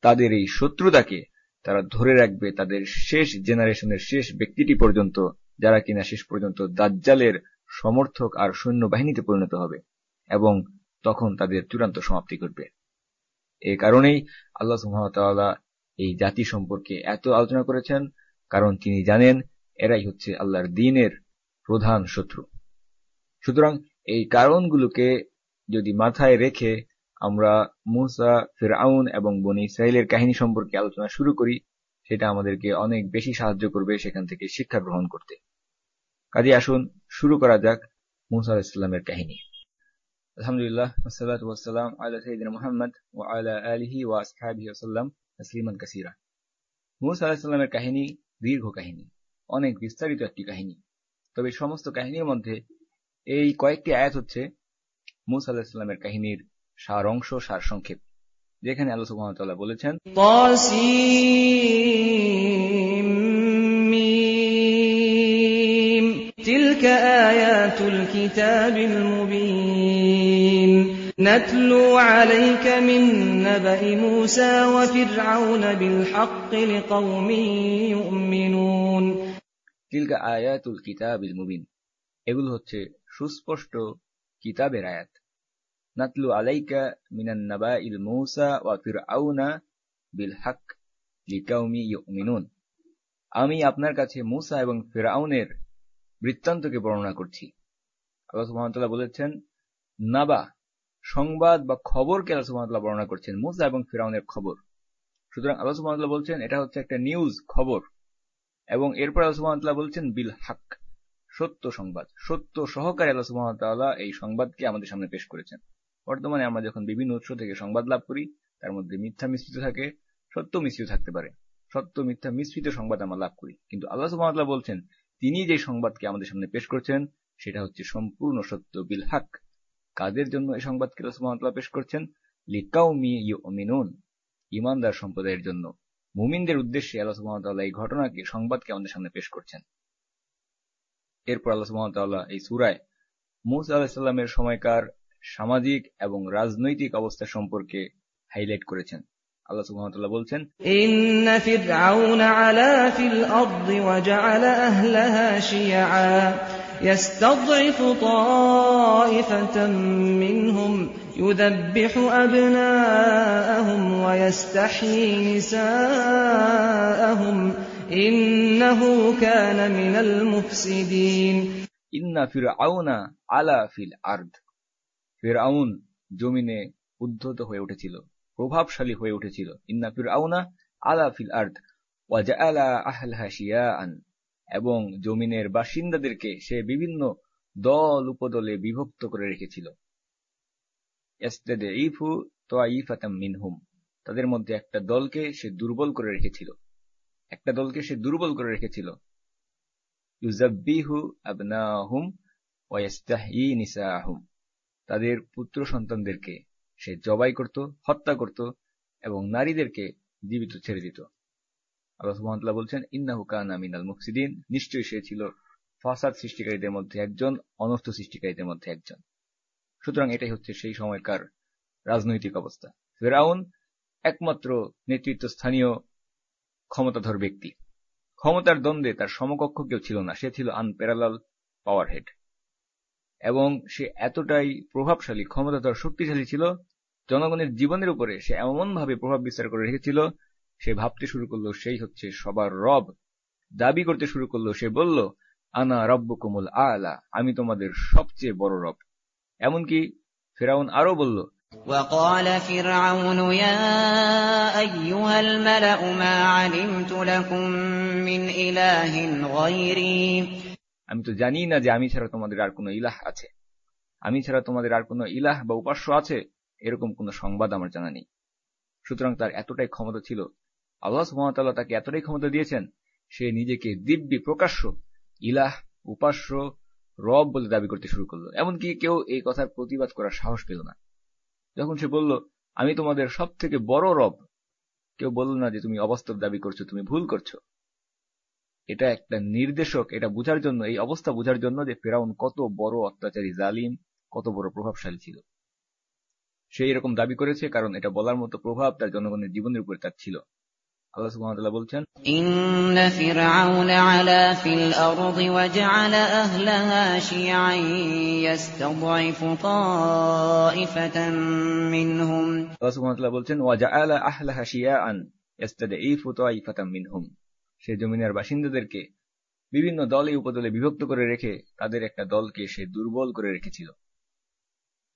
তাদের এই শত্রুতাকে তারা ধরে রাখবে তাদের শেষ জেনারেশনের শেষ ব্যক্তিটি পর্যন্ত, যারা কিনা শেষ পর্যন্ত দাজ্জালের সমর্থক আর সৈন্যবাহিনীতে পরিণত হবে এবং তখন তাদের চূড়ান্ত সমাপ্তি ঘটবে। এ কারণেই আল্লাহ সুহামতাল্লাহ এই জাতি সম্পর্কে এত আলোচনা করেছেন, কারণ তিনি জানেন এরাই হচ্ছে আল্লাহর দিনের প্রধান শত্রু। সুতরাং এই কারণগুলোকে যদি মাথায় রেখে আমরা মুসা ফেরাউন এবং বনি ইসরায়েলের কাহিনী সম্পর্কে আলোচনা শুরু করি, সেটা আমাদেরকে অনেক বেশি সাহায্য করবে সেখান থেকে শিক্ষা গ্রহণ করতে। কাজে আসুন, শুরু করা যাক মুসা ইসলামের কাহিনী। আলহামদুলিল্লাহ ওসালাত ওয়াসালাম মোহাম্মদ ও আলা আলিহি ওয়া কাসিরা। মুসা আলাহিসাল্লামের কাহিনী দীর্ঘ কাহিনী, অনেক বিস্তারিত একটি কাহিনী। তবে সমস্ত কাহিনীর মধ্যে এই কয়েকটি আয়াত হচ্ছে মুসা আলাহিসাল্লামের কাহিনীর সার অংশ সার সংক্ষেপ যেখানে আল্লাহ সুবহানাহু বলেছেন تلك آيات الكتاب المبين نتلو عليك من نبأ موسى وفرعون بالحق لقوم يؤمنون تلك آيات الكتاب المبين এগুলো হচ্ছে সুস্পষ্ট কিতাবের আয়াত। নাতলু আলাইকা মিনান নাবাইল মূসা ওয়া ফিরআউনা বিল হক লিকাউমি ইউমিনুন। আমি আপনার কাছে মূসা এবং ফিরআউনের বৃত্তান্তকে বর্ণনা করছি। আল্লাহ সুবহানাহু বলেছেন, নাবা, সংবাদ বা খবরকে আল্লাহ সুবহানাহু বর্ণনা করছেন, মূসা এবং ফিরআউনের খবর। সুতরাং আল্লাহ সুবহানাহু বলছেন, এটা হচ্ছে একটা নিউজ খবর। এবং এরপর আল্লাহ সুবহানাহু বলছেন, বিল হক। সত্য সংবাদ। সত্য সহকারে আল্লাহ সুবহানাহু এই সংবাদকে আমাদের সামনে পেশ করেছেন। বর্তমানে আমরা যখন বিভিন্ন উৎস থেকে সংবাদ লাভ করি, তার মধ্যে মিথ্যা মিশ্রিত থাকে, সত্য মিশ্রিত থাকতে পারে। সত্য মিথ্যা মিশ্রিত সংবাদ আমরা লাভ করি। কিন্তু আল্লাহ সুবহানাহু বলছেন, তিনি যে সংবাদকে আমাদের সামনে পেশ করছেন, সেটা হচ্ছে সম্পূর্ণ সত্য বিল হাক। কাদের জন্য এই সংবাদকে সুবহানাহু পেশ করছেন? লিকাউমি ইউমিনুন ইমানদার সম্প্রদায়ের জন্য। মুমিনদের উদ্দেশ্যে আল্লাহ সুবহানাহু এই ঘটনাকে, সংবাদকে আমাদের সামনে পেশ করছেন। এরপর আল্লাহ সুবহানাহু এই সূরায় মুসা আলাইহিস সালামের সময়কার সামাজিক এবং রাজনৈতিক অবস্থা সম্পর্কে হাইলাইট করেছেন আল্লাহ সুবহানাহু বলছেন ইন্না ফিরআউন আলা ফিল আরদি ওয়া জাআলা আহলাহা শিয়আ يستضعف طائفة منهم يذبح أبناءهم ويستحيي نساءهم ইন্নাহু জমিনে উদ্ধত হয়ে উঠেছিল, প্রভাবশালী হয়ে উঠেছিল। ইন্না ফির আউনা আলা ফিল আর্থ ওয়াজালা আহলাহা শিয়াআন এবং জমিনের বাসিন্দাদেরকে সে বিভিন্ন দল উপদলে বিভক্ত করে রেখেছিল। ইফু মিনহুম। তাদের মধ্যে একটা দলকে সে দুর্বল করে রেখেছিল। একটা দলকে সে দুর্বল করে রেখেছিল। তাদের পুত্র সন্তানদেরকে সে জবাই করত, হত্যা করত এবং নারীদেরকে জীবিত ছেড়ে দিত। আল্লাহ বলছেন, ইন্নাহু কানা মিনাল মুফসিদিন। নিশ্চয়ই সে ছিল ফাসাদ সৃষ্টিকারীদের মধ্যে একজন, অনর্থ সৃষ্টিকারীদের মধ্যে একজন। সুতরাং এটাই হচ্ছে সেই সময়কার রাজনৈতিক অবস্থা। ফেরাউন একমাত্র নেতৃত্ব স্থানীয় ক্ষমতাধর ব্যক্তি। ক্ষমতার দ্বন্দ্বে তার সমকক্ষ কেউ ছিল না, সে ছিল আনপ্যারালাল পাওয়ার হেড এবং সে এতটাই প্রভাবশালী, ক্ষমতাধর, শক্তিশালী ছিল, জনগণের জীবনের উপরে সে এমনভাবে প্রভাব বিস্তার করে রেখেছিল, সে ভাবতে শুরু করল, সেই হচ্ছে সবার রব। দাবি করতে শুরু করল, সে বলল, আনা রব্ব কুমুল আলা, আমি তোমাদের সবচেয়ে বড় রব। এমনকি ফেরাউন আরও বলল وقال فرعون يا أيها الملأ ما علمت لكم من إله غيري আমি তো জানি না যে আমি ছাড়া তোমাদের আর কোনো ইলাহ আছে আমি ছাড়া তোমাদের আর কোনো ইলাহ বা উপাস্য আছে এরকম কোনো সংবাদ আমার জানা নেই সুতরাং তার এতটাই ক্ষমতা ছিল আল্লাহ সুহামতাল্লাহ তাকে এতটাই ক্ষমতা দিয়েছেন সে নিজেকে দিব্যি প্রকাশ্য ইলাহ উপাস্য রব বলে দাবি করতে শুরু করলো এমনকি কেউ এই কথার প্রতিবাদ করার সাহস পেল না যখন সে বলল, আমি তোমাদের সব থেকে বড় রব। কেউ বলল না যে, তুমি অবাস্তব দাবি করছ, তুমি ভুল করছ। এটা একটা নির্দেশক, এটা বুঝার জন্য, এই অবস্থা বুঝার জন্য যে ফেরাউন কত বড় অত্যাচারী, জালিম, কত বড় প্রভাবশালী ছিল। সে এরকম দাবি করেছে কারণ এটা বলার মতো প্রভাব তার জনগণের জীবনের উপরে তার ছিল। আল্লাহ সুবহানাহু বলছেন ইন্না আলা ফিল আরদি ওয়া জাআলা আহলাহা তাইফাতান মিনহুম। আল্লাহ সুবহানাহু বলছেন ওয়া জাআলা আহলাহা তাইফাতান মিনহুম। সে জমিনের বাসিন্দাদেরকে বিভিন্ন দলে উপদলে বিভক্ত করে রেখে তাদের একটা দলকে সে দুর্বল করে রেখেছিল।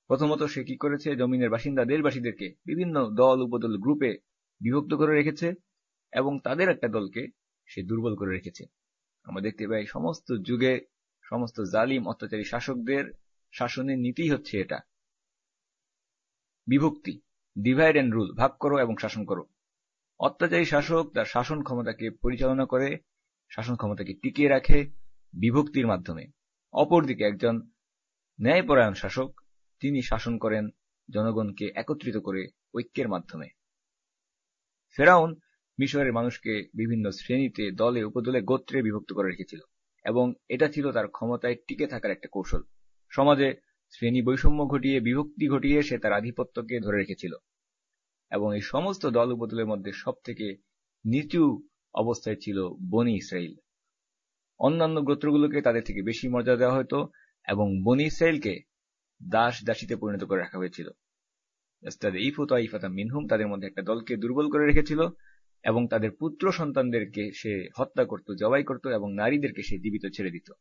প্রথমত সে কি করেছে? জমিনের বাসিন্দা দেশবাসীদেরকে বিভিন্ন দল উপদল গ্রুপে বিভক্ত করে রেখেছে। এবং তাদের একটা দলকে সে দুর্বল করে রেখেছে। আমরা দেখতে পাই সমস্ত যুগে সমস্ত জালিম অত্যাচারী শাসকদের শাসনের নীতি হচ্ছে এটা। বিভক্তি ডিভাইড অ্যান্ড রুল ভাগ করো এবং শাসন করো। অত্যাচারী শাসক তার শাসন ক্ষমতাকে পরিচালনা করে, শাসন ক্ষমতাকে টিকিয়ে রাখে বিভক্তির মাধ্যমে। অপরদিকে একজন ন্যায়পরায়ণ শাসক, তিনি শাসন করেন জনগণকে একত্রিত করে ঐক্যের মাধ্যমে। ফেরাউন মিশরের মানুষকে বিভিন্ন শ্রেণীতে, দলে, উপদলে, গোত্রে বিভক্ত করে রেখেছিল এবং এটা ছিল তার ক্ষমতায় টিকে থাকার একটা কৌশল। সমাজে শ্রেণি বৈষম্য ঘটিয়ে, বিভক্তি ঘটিয়ে সে তার আধিপত্যকে ধরে রেখেছিল এবং এই সমস্ত দল উপদলের মধ্যে সব থেকে নিচু অবস্থায় ছিল বনি ইসরায়েল অন্যান্য গোত্রগুলোকে তাদের থেকে বেশি মর্যাদা দেওয়া হতো এবং বনি ইসরায়েলকে দাস দাসীতে পরিণত করে রাখা হয়েছিল। মিনহুম তাদের মধ্যে একটা দলকে দুর্বল করে রেখেছিল এবং তাদের পুত্র সন্তানদেরকে সে হত্যা করত, জবাই করত এবং নারীদেরকে সে জীবিত ছেড়ে দিত।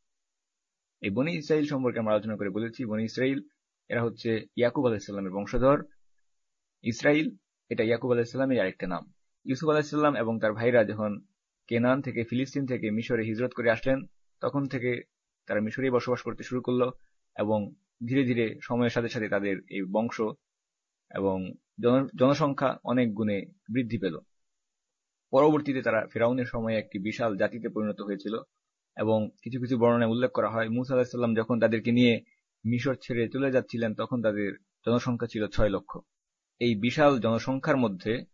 এই বনি ইসরায়েল সম্পর্কে আমরা আলোচনা করে বলেছি, বনি ইসরায়েল এরা হচ্ছে ইয়াকুব আলাহিসাল্লামের বংশধর। ইসরায়েল এটা ইয়াকুব আলাহিসাল্লামের আরেকটা নাম। ইউসুফ আলাহিসাল্লাম এবং তার ভাইরা যখন কেনান থেকে ফিলিস্তিন থেকে মিশরে হিজরত করে আসলেন, তখন থেকে তারা মিশরেই বসবাস করতে শুরু করল এবং ধীরে ধীরে সময়ের সাথে সাথে তাদের এই বংশ এবং জনসংখ্যা অনেক গুণে বৃদ্ধি পেল। পরবর্তীতে তারা ফেরাউনের সময়ে একটি বিশাল জাতিতে পরিণত হয়েছিল এবং কিছু কিছু বর্ণনায় উল্লেখ করা হয়, মুসা আলাহিসাল্লাম যখন তাদেরকে নিয়ে মিশর ছেড়ে চলে যাচ্ছিলেন, তখন তাদের জনসংখ্যা ছিল ছয় লক্ষ। এই বিশাল জনসংখ্যার মধ্যে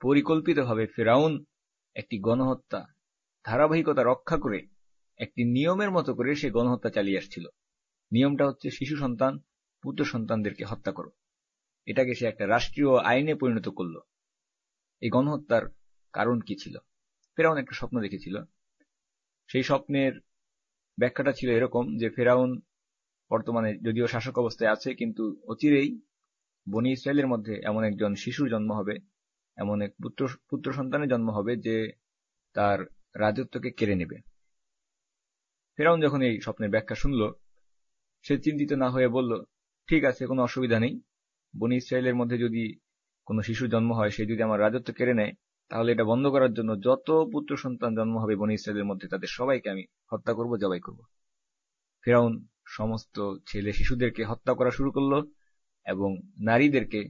পরিকল্পিতভাবে ফেরাউন একটি গণহত্যা ধারাবাহিকতা রক্ষা করে একটি নিয়মের মতো করে সে গণহত্যা চালিয়ে আসছিল। নিয়মটা হচ্ছে শিশু সন্তান, পুত্র সন্তানদেরকে হত্যা করো। এটাকে সে একটা রাষ্ট্রীয় আইনে পরিণত করল। এই গণহত্যার কারণ কি ছিল? ফেরাউন একটা স্বপ্ন দেখেছিল। সেই স্বপ্নের ব্যাখ্যাটা ছিল এরকম যে, ফেরাউন বর্তমানে যদিও শাসক অবস্থায় আছে, কিন্তু অচিরেই বনি ইসরায়েলের মধ্যে এমন একজন শিশুর জন্ম হবে, এমন এক পুত্র পুত্র সন্তানের জন্ম হবে যে তার রাজত্বকে কেড়ে নেবে। ফেরাউন যখন এই স্বপ্নের ব্যাখ্যা শুনল, সে চিন্তিত না হয়ে বলল, ঠিক আছে, কোনো অসুবিধা নেই। বনি ইসরায়েলের মধ্যে যদি কোনো শিশু জন্ম হয়, সে যদি আমার রাজত্ব কেড়ে নেয় তাহলে এটা বন্ধ করার জন্য যত পুত্র সন্তান জন্ম হবে বনি ইসরায়েলের মধ্যে, তাদের সবাইকে আমি হত্যা করব, জবাই করব। ফেরাউন সমস্ত ছেলে শিশুদেরকে হত্যা করা শুরু করল এবং নারীদেরকে,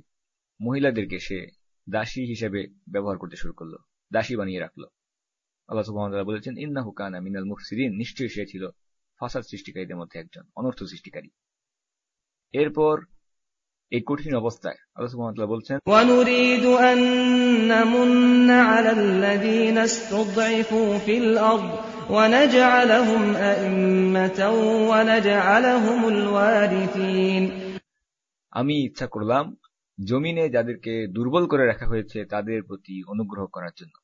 মহিলাদেরকে সে দাসী হিসেবে ব্যবহার করতে শুরু করল, দাসী বানিয়ে রাখল। আল্লাহ সুবাহ বলেছেন, ইন্নাহু কানা মিনাল মুফসিদিন নিশ্চয়ই সে ছিল ফাসাদ সৃষ্টিকারীদের মধ্যে একজন, অনর্থ সৃষ্টিকারী। এরপর এই কঠিন আমি ইচ্ছা করলাম জমিনে যাদেরকে দুর্বল করে রাখা হয়েছে তাদের প্রতি অনুগ্রহ করার জন্য।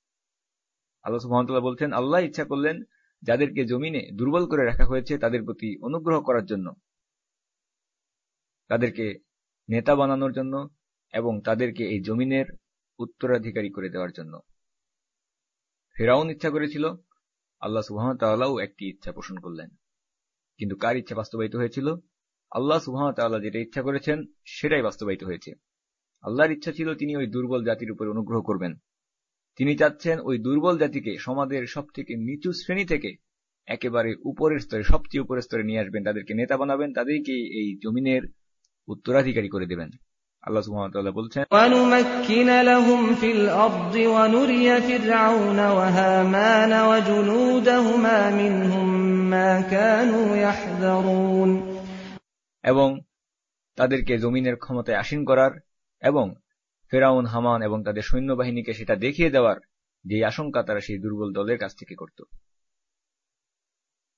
আল্লাহ সুহামতাল্লাহ বলছেন আল্লাহ ইচ্ছা করলেন যাদেরকে জমিনে দুর্বল করে রাখা হয়েছে তাদের প্রতি অনুগ্রহ করার জন্য তাদেরকে নেতা বানানোর জন্য এবং তাদেরকে এই জমিনের উত্তরাধিকারী করে দেওয়ার জন্য। ফেরাউন ইচ্ছা করেছিল, আল্লাহ সুবাহতাল্লাহ একটি ইচ্ছা পোষণ করলেন। কিন্তু কার ইচ্ছা বাস্তবায়িত হয়েছিল? আল্লাহ সুবাহতাল্লাহ যেটা ইচ্ছা করেছেন, সেটাই বাস্তবায়িত হয়েছে। আল্লাহর ইচ্ছা ছিল তিনি ওই দুর্বল জাতির উপর অনুগ্রহ করবেন। তিনি চাচ্ছেন ওই দুর্বল জাতিকে সমাজের সব থেকে নিচু শ্রেণি থেকে একেবারে উপরের স্তরে, সবচেয়ে উপরের স্তরে নিয়ে আসবেন। তাদেরকে নেতা বানাবেন, তাদেরকে এই জমিনের উত্তরাধিকারী করে দেবেন। আল্লাহ সুহামতাল্লাহ বলছেন এবং তাদেরকে জমিনের ক্ষমতায় আসীন করার এবং ফেরাউন হামান এবং তাদের সৈন্যবাহিনীকে সেটা দেখিয়ে দেওয়ার যে আশঙ্কা তারা সেই দুর্বল দলের কাছ থেকে করত।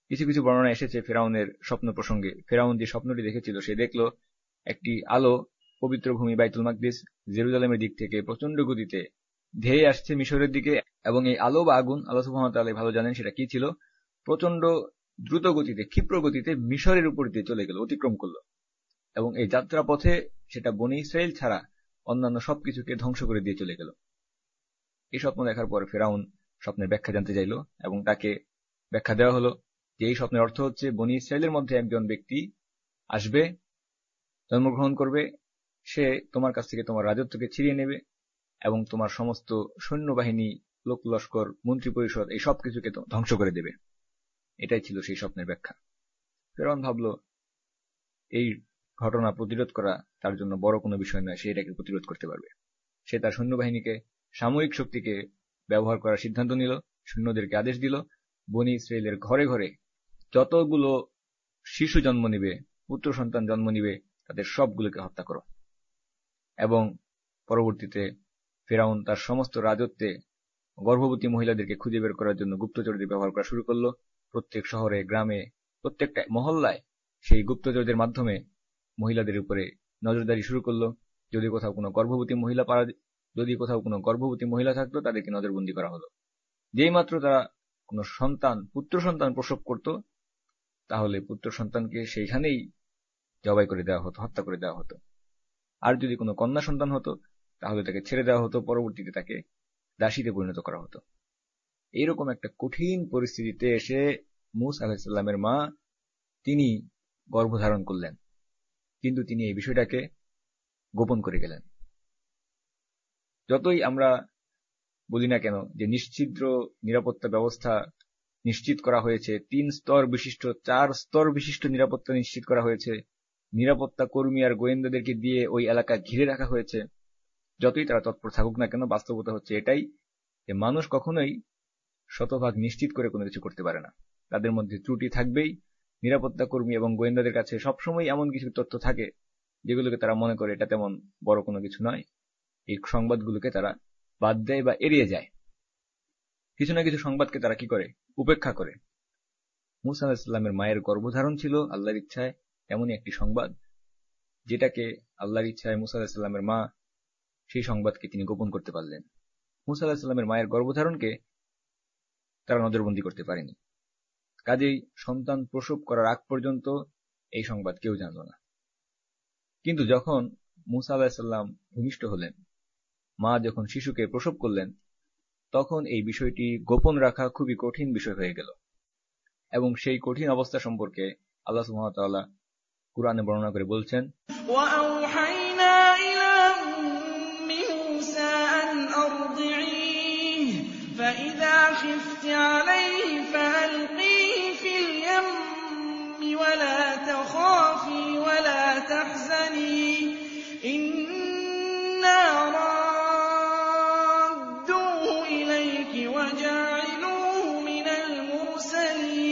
কিছু কিছু বর্ণনা এসেছে ফেরাউনের স্বপ্ন প্রসঙ্গে। ফেরাউন যে স্বপ্নটি দেখেছিল সে দেখল একটি আলো পবিত্র ভূমি বাইতুল মাকদিস জেরুজালেমের দিক থেকে প্রচণ্ড গতিতে ধেয়ে আসছে মিশরের দিকে, এবং এই আলো বা আগুন, আল্লাহ সুহামতাল্লাহ ভালো জানেন সেটা কি ছিল? প্রচণ্ড দ্রুত গতিতে, ক্ষিপ্র গতিতে মিশরের উপর দিয়ে চলে গেল, অতিক্রম করল। এবং এই যাত্রা পথে সেটা বনি ইসরায়েল ছাড়া অন্যান্য সবকিছুকে ধ্বংস করে দিয়ে চলে গেল। এই স্বপ্ন দেখার পর ফেরাউন স্বপ্নের ব্যাখ্যা জানতে চাইল, এবং তাকে ব্যাখ্যা দেওয়া হলো যে এই স্বপ্নের অর্থ হচ্ছে বনি ইসরায়েলের মধ্যে একজন ব্যক্তি আসবে জন্মগ্রহণ করবে, সে তোমার কাছ থেকে তোমার রাজত্বকে ছিনিয়ে নেবে এবং তোমার সমস্ত সৈন্যবাহিনী লোক লস্কর মন্ত্রী পরিষদ এই সব কিছুকে ধ্বংস করে দেবে। এটাই ছিল সেই স্বপ্নের ব্যাখ্যা। ফেরন ভাবল, এই ঘটনা প্রতিরোধ করা তার জন্য বড় কোনো বিষয় নয়, সে এটাকে প্রতিরোধ করতে পারবে। সে তার সৈন্যবাহিনীকে, সাময়িক শক্তিকে ব্যবহার করার সিদ্ধান্ত নিল, সৈন্যদেরকে আদেশ দিল, বনি ইসরায়েলের ঘরে ঘরে যতগুলো শিশু জন্ম নিবে, পুত্র সন্তান জন্ম নিবে তাদের সবগুলোকে হত্যা করো। এবং পরবর্তীতে ফেরাউন তার সমস্ত রাজত্বে গর্ভবতী মহিলাদেরকে খুঁজে বের করার জন্য গুপ্তচরদের ব্যবহার করা শুরু করল। প্রত্যেক শহরে, গ্রামে, প্রত্যেকটা মহল্লায় সেই গুপ্তচরদের মাধ্যমে মহিলাদের উপরে নজরদারি শুরু করল। যদি কোথাও কোনো গর্ভবতী মহিলা পারা, যদি কোথাও কোনো গর্ভবতী মহিলা থাকতো, তাদেরকে নজরবন্দি করা হলো। যেই মাত্র তারা কোনো সন্তান, পুত্র সন্তান প্রসব করত, তাহলে পুত্র সন্তানকে সেইখানেই জবাই করে দেওয়া হতো, হত্যা করে দেওয়া হতো। আর যদি কোনো কন্যা সন্তান হতো, তাহলে তাকে ছেড়ে দেওয়া হতো, পরবর্তীতে তাকে দাসীতে পরিণত করা হতো। এইরকম একটা কঠিন পরিস্থিতিতে এসে মুস আলাহিসাল্লামের মা তিনি গর্ভধারণ করলেন। কিন্তু তিনি এই বিষয়টাকে গোপন করে গেলেন। যতই আমরা বলি না কেন যে নিশ্চিদ্র নিরাপত্তা ব্যবস্থা নিশ্চিত করা হয়েছে, তিন স্তর বিশিষ্ট, চার স্তর বিশিষ্ট নিরাপত্তা নিশ্চিত করা হয়েছে নিরাপত্তা কর্মী আর গোয়েন্দাদেরকে দিয়ে ওই এলাকা ঘিরে রাখা হয়েছে। যতই তারা তৎপর থাকুক না কেন, বাস্তবতা হচ্ছে এটাই যে মানুষ কখনোই শতভাগ নিশ্চিত করে কোনো কিছু করতে পারে না। তাদের মধ্যে ত্রুটি থাকবেই। নিরাপত্তা কর্মী এবং গোয়েন্দাদের কাছে সবসময় এমন কিছু তথ্য থাকে, যেগুলোকে তারা মনে করে এটা তেমন বড় কোনো কিছু নয়। এই সংবাদগুলোকে তারা বাদ দেয় বা এড়িয়ে যায়। কিছু না কিছু সংবাদকে তারা কি করে? উপেক্ষা করে। মুসা আলাহিসাল্লামের মায়ের গর্ভধারণ ছিল, আল্লাহর ইচ্ছায়। এমনই একটি সংবাদ, যেটাকে আল্লাহর ইচ্ছায় মুসা আলাহিসাল্লামের মা সেই সংবাদকে তিনি গোপন করতে পারলেন। মুসা আলাহিসাল্লামের মায়ের গর্ভধারণকে তারা নজরবন্দি করতে পারেনি। কাজেই সন্তান প্রসব করার আগ পর্যন্ত এই সংবাদ কেউ জানল না। কিন্তু যখন মুসা আলাহিসাল্লাম ভূমিষ্ঠ হলেন, মা যখন শিশুকে প্রসব করলেন, তখন এই বিষয়টি গোপন রাখা খুবই কঠিন বিষয় হয়ে গেল এবং সেই কঠিন অবস্থা সম্পর্কে আল্লাহ সুহামতাল্লাহ কুরআনে বর্ণনা করে বলছেন فإذا خفت عليه فألقيه في اليم ولا تخافي ولا تحزني إنا رادوه إليك وجاعلوه من المرسلين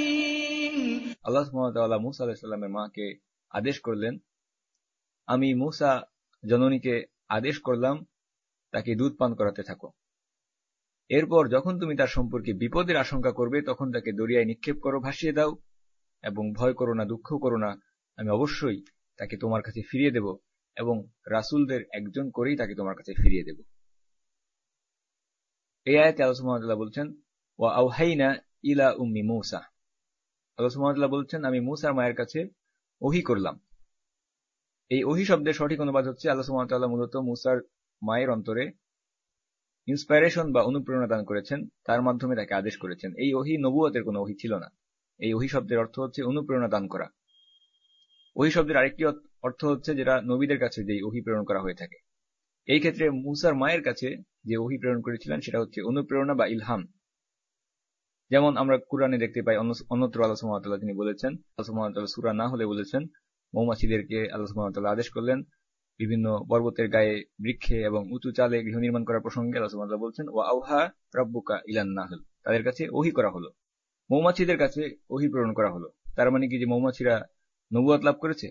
আল্লাহ সুহামতাল্লাহ মুসা আলাহিসাল্লামের মাকে আদেশ করলেন। আমি মুসা জননীকে আদেশ করলাম, তাকে দুধ পান করাতে থাকো। এরপর যখন তুমি তার সম্পর্কে বিপদের আশঙ্কা করবে, তখন তাকে দরিয়ায় নিক্ষেপ করো, ভাসিয়ে দাও এবং ভয় করো না, দুঃখ করো না। আমি অবশ্যই তাকে তোমার কাছে ফিরিয়ে দেব এবং রাসুলদের একজন করেই তাকে তোমার কাছে ফিরিয়ে দেব। এই আয়তে আলোচনা বলছেন ও আউহাইনা ইলা উম্মি মৌসা। আল্লাহ বলছেন, আমি মুসার মায়ের কাছে ওহি করলাম। এই ওহি শব্দের সঠিক অনুবাদ হচ্ছে আল্লাহ সুমতাল্লাহ মূলত মুসার মায়ের অন্তরে ইন্সপাইরেশন বা অনুপ্রেরণা দান করেছেন, তার মাধ্যমে তাকে আদেশ করেছেন। এই ওহি নবুয়তের কোনো ওহি ছিল না। এই ওহি শব্দের অর্থ হচ্ছে অনুপ্রেরণা দান করা। ওহি শব্দের আরেকটি অর্থ হচ্ছে যেটা নবীদের কাছে যে ওহি প্রেরণ করা হয়ে থাকে। এই ক্ষেত্রে মুসার মায়ের কাছে যে ওহি প্রেরণ করেছিলেন সেটা হচ্ছে অনুপ্রেরণা বা ইলহাম। যেমন আমরা কোরআনে দেখতে পাই অন্যত্র আল্লাহ সুহামতাল্লাহ তিনি বলেছেন, আল্লাহ সুহামতাল্লাহ সুরা না হলে বলেছেন, মৌমাছিদেরকে আল্লাহ সুহামতাল্লাহ আদেশ করলেন, বিভিন্ন পর্বতের গায়ে বৃক্ষে এবং উঁচু চালে গৃহ নির্মাণ করার প্রসঙ্গে আল্লাহ সুহামতাল্লাহ বলছেন ও আউহা রব্বুকা ইলান নাহল তাদের কাছে ওহি করা হলো। মৌমাছিদের কাছে ওহি প্রেরণ করা হলো। তার মানে কি যে মৌমাছিরা নবুয়াত লাভ করেছে?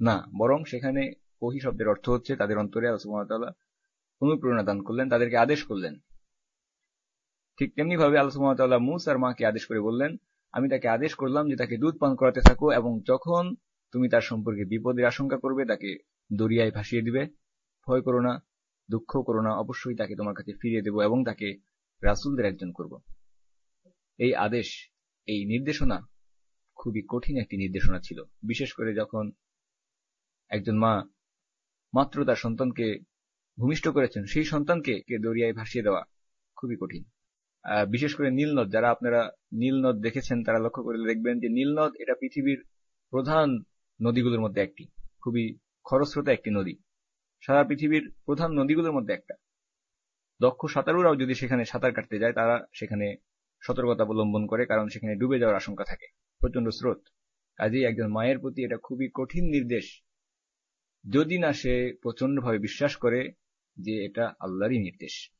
না, বরং সেখানে ওহি শব্দের অর্থ হচ্ছে তাদের অন্তরে আল্লাহ সুহামতাল্লাহ অনুপ্রেরণা দান করলেন, তাদেরকে আদেশ করলেন। ঠিক তেমনি ভাবে আল্লাহ সুহামতাল্লাহ মুসার মাকে আদেশ করে বললেন, আমি তাকে আদেশ করলাম যে তাকে দুধ পান করাতে থাকো এবং যখন তুমি তার সম্পর্কে বিপদের আশঙ্কা করবে, তাকে দরিয়ায় ভাসিয়ে দিবে। ভয় করো না দুঃখ করো না, অবশ্যই তাকে তোমার কাছে ফিরিয়ে দেব এবং তাকে রাসুলদের একজন করব। এই আদেশ, এই নির্দেশনা খুবই কঠিন একটি নির্দেশনা ছিল। বিশেষ করে যখন একজন মা মাত্র তার সন্তানকে ভূমিষ্ঠ করেছেন, সেই সন্তানকে কে দরিয়ায় ভাসিয়ে দেওয়া খুবই কঠিন। বিশেষ করে নীলনদ যারা আপনারা নীলনদ দেখেছেন, তারা লক্ষ্য করে দেখবেন যে নীলনদ এটা পৃথিবীর প্রধান নদীগুলোর মধ্যে একটি, খুবই খরস্রোতা একটি নদী। সারা পৃথিবীর প্রধান নদীগুলোর মধ্যে একটা। দক্ষ সাঁতারুরাও যদি সেখানে সাঁতার কাটতে যায়, তারা সেখানে সতর্কতা অবলম্বন করে, কারণ সেখানে ডুবে যাওয়ার আশঙ্কা থাকে প্রচণ্ড স্রোত। কাজেই একজন মায়ের প্রতি এটা খুবই কঠিন নির্দেশ। যদি না সে প্রচন্ডভাবে বিশ্বাস করে যে এটা আল্লাহরই নির্দেশ।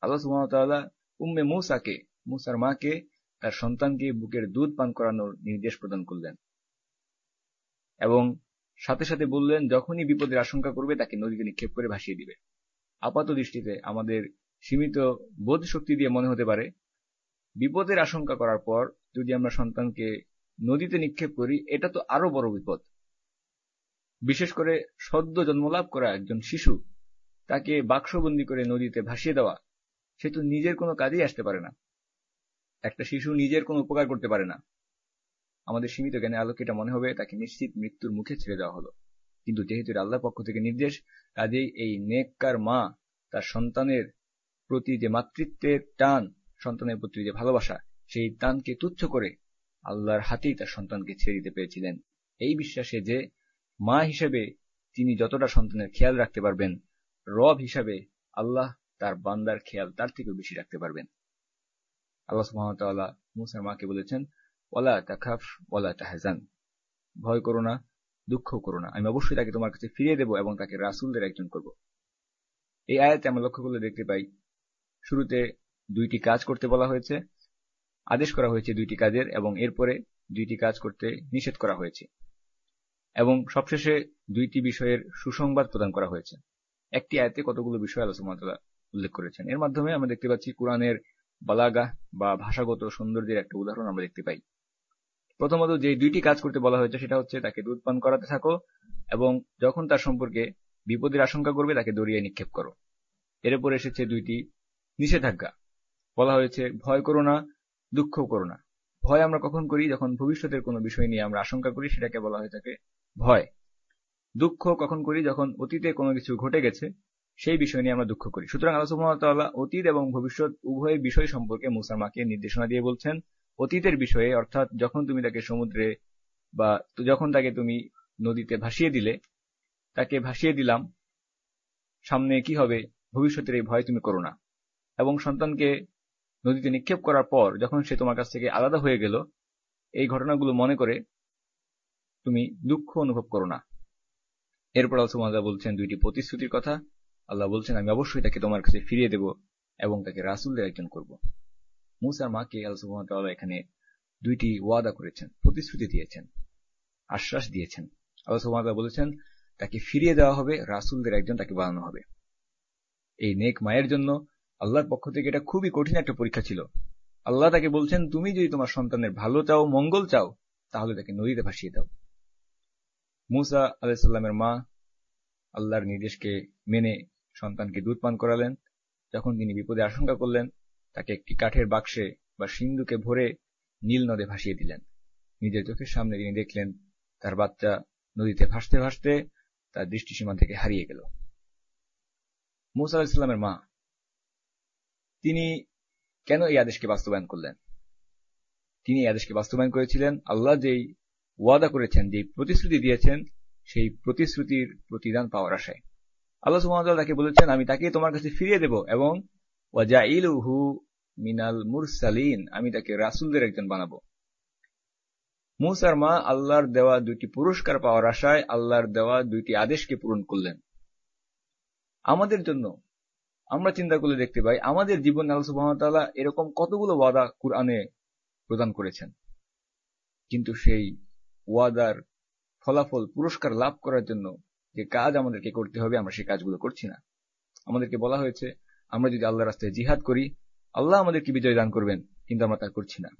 আল্লাহ সুহামতাল্লাহ উম্মে মৌসাকে, মুসার মাকে তার সন্তানকে বুকের দুধ পান করানোর নির্দেশ প্রদান করলেন। এবং সাথে সাথে বললেন, যখনই বিপদের আশঙ্কা করবে, তাকে নদীতে নিক্ষেপ করে ভাসিয়ে দিবে। আপাত দৃষ্টিতে আমাদের সীমিত বোধ শক্তি দিয়ে মনে হতে পারে, বিপদের আশঙ্কা করার পর যদি আমরা সন্তানকে নদীতে নিক্ষেপ করি, এটা তো আরও বড় বিপদ। বিশেষ করে সদ্য জন্মলাভ করা একজন শিশু, তাকে বাক্সবন্দি করে নদীতে ভাসিয়ে দেওয়া সে তো নিজের কোনো কাজেই আসতে পারে না। একটা শিশু নিজের কোনো উপকার করতে পারে না। আমাদের সীমিত জ্ঞানে আলোকে মনে হবে, তাকে নিশ্চিত মৃত্যুর মুখে ছেড়ে দেওয়া হলো। কিন্তু যেহেতু আল্লাহর পক্ষ থেকে নির্দেশ, কাজেই এই নেককার মা তার সন্তানের প্রতি যে মাতৃত্বের টান, সন্তানের প্রতি যে ভালোবাসা, সেই টানকে তুচ্ছ করে আল্লাহর হাতেই তার সন্তানকে ছেড়ে দিতে পেরেছিলেন। এই বিশ্বাসে যে মা হিসেবে তিনি যতটা সন্তানের খেয়াল রাখতে পারবেন, রব হিসাবে আল্লাহ তার বান্দার খেয়াল তার থেকেও বেশি রাখতে পারবেন। আল্লাহ সুহামতাল্লাহ মুসার মাকে বলেছেন ওলা তাখাফ ওলা তাহাজান ভয় করো না দুঃখ করো না। আমি অবশ্যই তাকে তোমার কাছে ফিরিয়ে দেব এবং তাকে রাসুলদের একজন করব। এই আয়াতে আমরা লক্ষ্য করলে দেখতে পাই, শুরুতে দুইটি কাজ করতে বলা হয়েছে, আদেশ করা হয়েছে দুইটি কাজের এবং এরপরে দুইটি কাজ করতে নিষেধ করা হয়েছে। এবং সবশেষে দুইটি বিষয়ের সুসংবাদ প্রদান করা হয়েছে। একটি আয়াতে কতগুলো বিষয় আলোচনা উল্লেখ করেছেন। এর মাধ্যমে আমরা দেখতে পাচ্ছি কোরআনের বালাগা বা ভাষাগত সৌন্দর্যের একটা উদাহরণ আমরা দেখতে পাই। প্রথমত যে দুইটি কাজ করতে বলা হয়েছে সেটা হচ্ছে তাকে দুধ পান করাতে থাকো এবং যখন তার সম্পর্কে বিপদের আশঙ্কা করবে তাকে দরিয়ায় নিক্ষেপ করো। এরপর এসেছে দুইটি নিষেধাজ্ঞা। বলা হয়েছে, ভয় করো না দুঃখ করো না। ভয় আমরা কখন করি? যখন ভবিষ্যতের কোনো বিষয় নিয়ে আমরা আশঙ্কা করি, সেটাকে বলা হয়ে থাকে ভয়। দুঃখ কখন করি? যখন অতীতে কোনো কিছু ঘটে গেছে সেই বিষয় নিয়ে আমরা দুঃখ করি। সুতরাং আল্লাহ অতীত এবং ভবিষ্যৎ উভয় বিষয় সম্পর্কে মুসামাকে নির্দেশনা দিয়ে বলছেন। অতীতের বিষয়ে, অর্থাৎ যখন তুমি তাকে সমুদ্রে বা যখন তাকে তুমি নদীতে ভাসিয়ে দিলে, তাকে ভাসিয়ে দিলাম, সামনে কি হবে? ভবিষ্যতের এই ভয় তুমি করো না। এবং সন্তানকে নদীতে নিক্ষেপ করার পর যখন সে তোমার কাছ থেকে আলাদা হয়ে গেল, এই ঘটনাগুলো মনে করে তুমি দুঃখ অনুভব করো না। এরপর আলসুমাদা বলছেন দুইটি প্রতিশ্রুতির কথা। আল্লাহ বলছেন, আমি অবশ্যই তাকে তোমার কাছে ফিরিয়ে দেব এবং তাকে রাসুলদের একজন করব। মুসার মাকে আল্লাহ এখানে দুইটি ওয়াদা করেছেন, প্রতিশ্রুতি দিয়েছেন, আশ্বাস দিয়েছেন। আল্লাহ বলেছেন, তাকে ফিরিয়ে দেওয়া হবে, রাসুলদের একজন তাকে বানানো হবে। এই নেক মায়ের জন্য আল্লাহর পক্ষ থেকে এটা খুবই কঠিন একটা পরীক্ষা ছিল। আল্লাহ তাকে বলছেন, তুমি যদি তোমার সন্তানের ভালো চাও, মঙ্গল চাও, তাহলে তাকে নদীতে ভাসিয়ে দাও। মুসা আলাইসাল্লামের মা আল্লাহর নির্দেশকে মেনে সন্তানকে দুধ পান করালেন। যখন তিনি বিপদে আশঙ্কা করলেন, তাকে একটি কাঠের বাক্সে বা সিন্ধুকে ভরে নীল নদে ভাসিয়ে দিলেন। নিজের চোখের সামনে তিনি দেখলেন, তার বাচ্চা নদীতে ভাসতে ভাসতে তার দৃষ্টিসীমা থেকে হারিয়ে গেল। মুসা আলাহিসাল্লামের মা, তিনি কেন এই আদেশকে বাস্তবায়ন করলেন? তিনি এই আদেশকে বাস্তবায়ন করেছিলেন, আল্লাহ যেই ওয়াদা করেছেন যে প্রতিশ্রুতি দিয়েছেন, সেই প্রতিশ্রুতির প্রতিদান পাওয়ার আশায়। আল্লাহ সুহামতাল তাকে বলেছেন, আমি তাকে তোমার কাছে ফিরিয়ে দেব এবং ওয়াজাইলুহু মিনাল মুরসালিন, আমি তাকে রাসুলদের একজন বানাবো। মুসার মা আল্লাহর দেওয়া দুইটি পুরস্কার পাওয়ার আশায় আল্লাহর দেওয়া দুইটি আদেশকে পূরণ করলেন। আমাদের জন্য আমরা চিন্তা করলে দেখতে পাই, আমাদের জীবন আল্লাহ সুবাহতাল্লাহ এরকম কতগুলো ওয়াদা কুরআনে প্রদান করেছেন। কিন্তু সেই ওয়াদার ফলাফল, পুরস্কার লাভ করার জন্য যে কাজ আমাদেরকে করতে হবে, আমরা সেই কাজগুলো করছি না। আমাদেরকে বলা হয়েছে, আমরা যদি আল্লাহ রাস্তায় জিহাদ করি, আল্লাহ আমাদেরকে বিজয় দান করবেন, কিন্তু আমরা তা করছি না।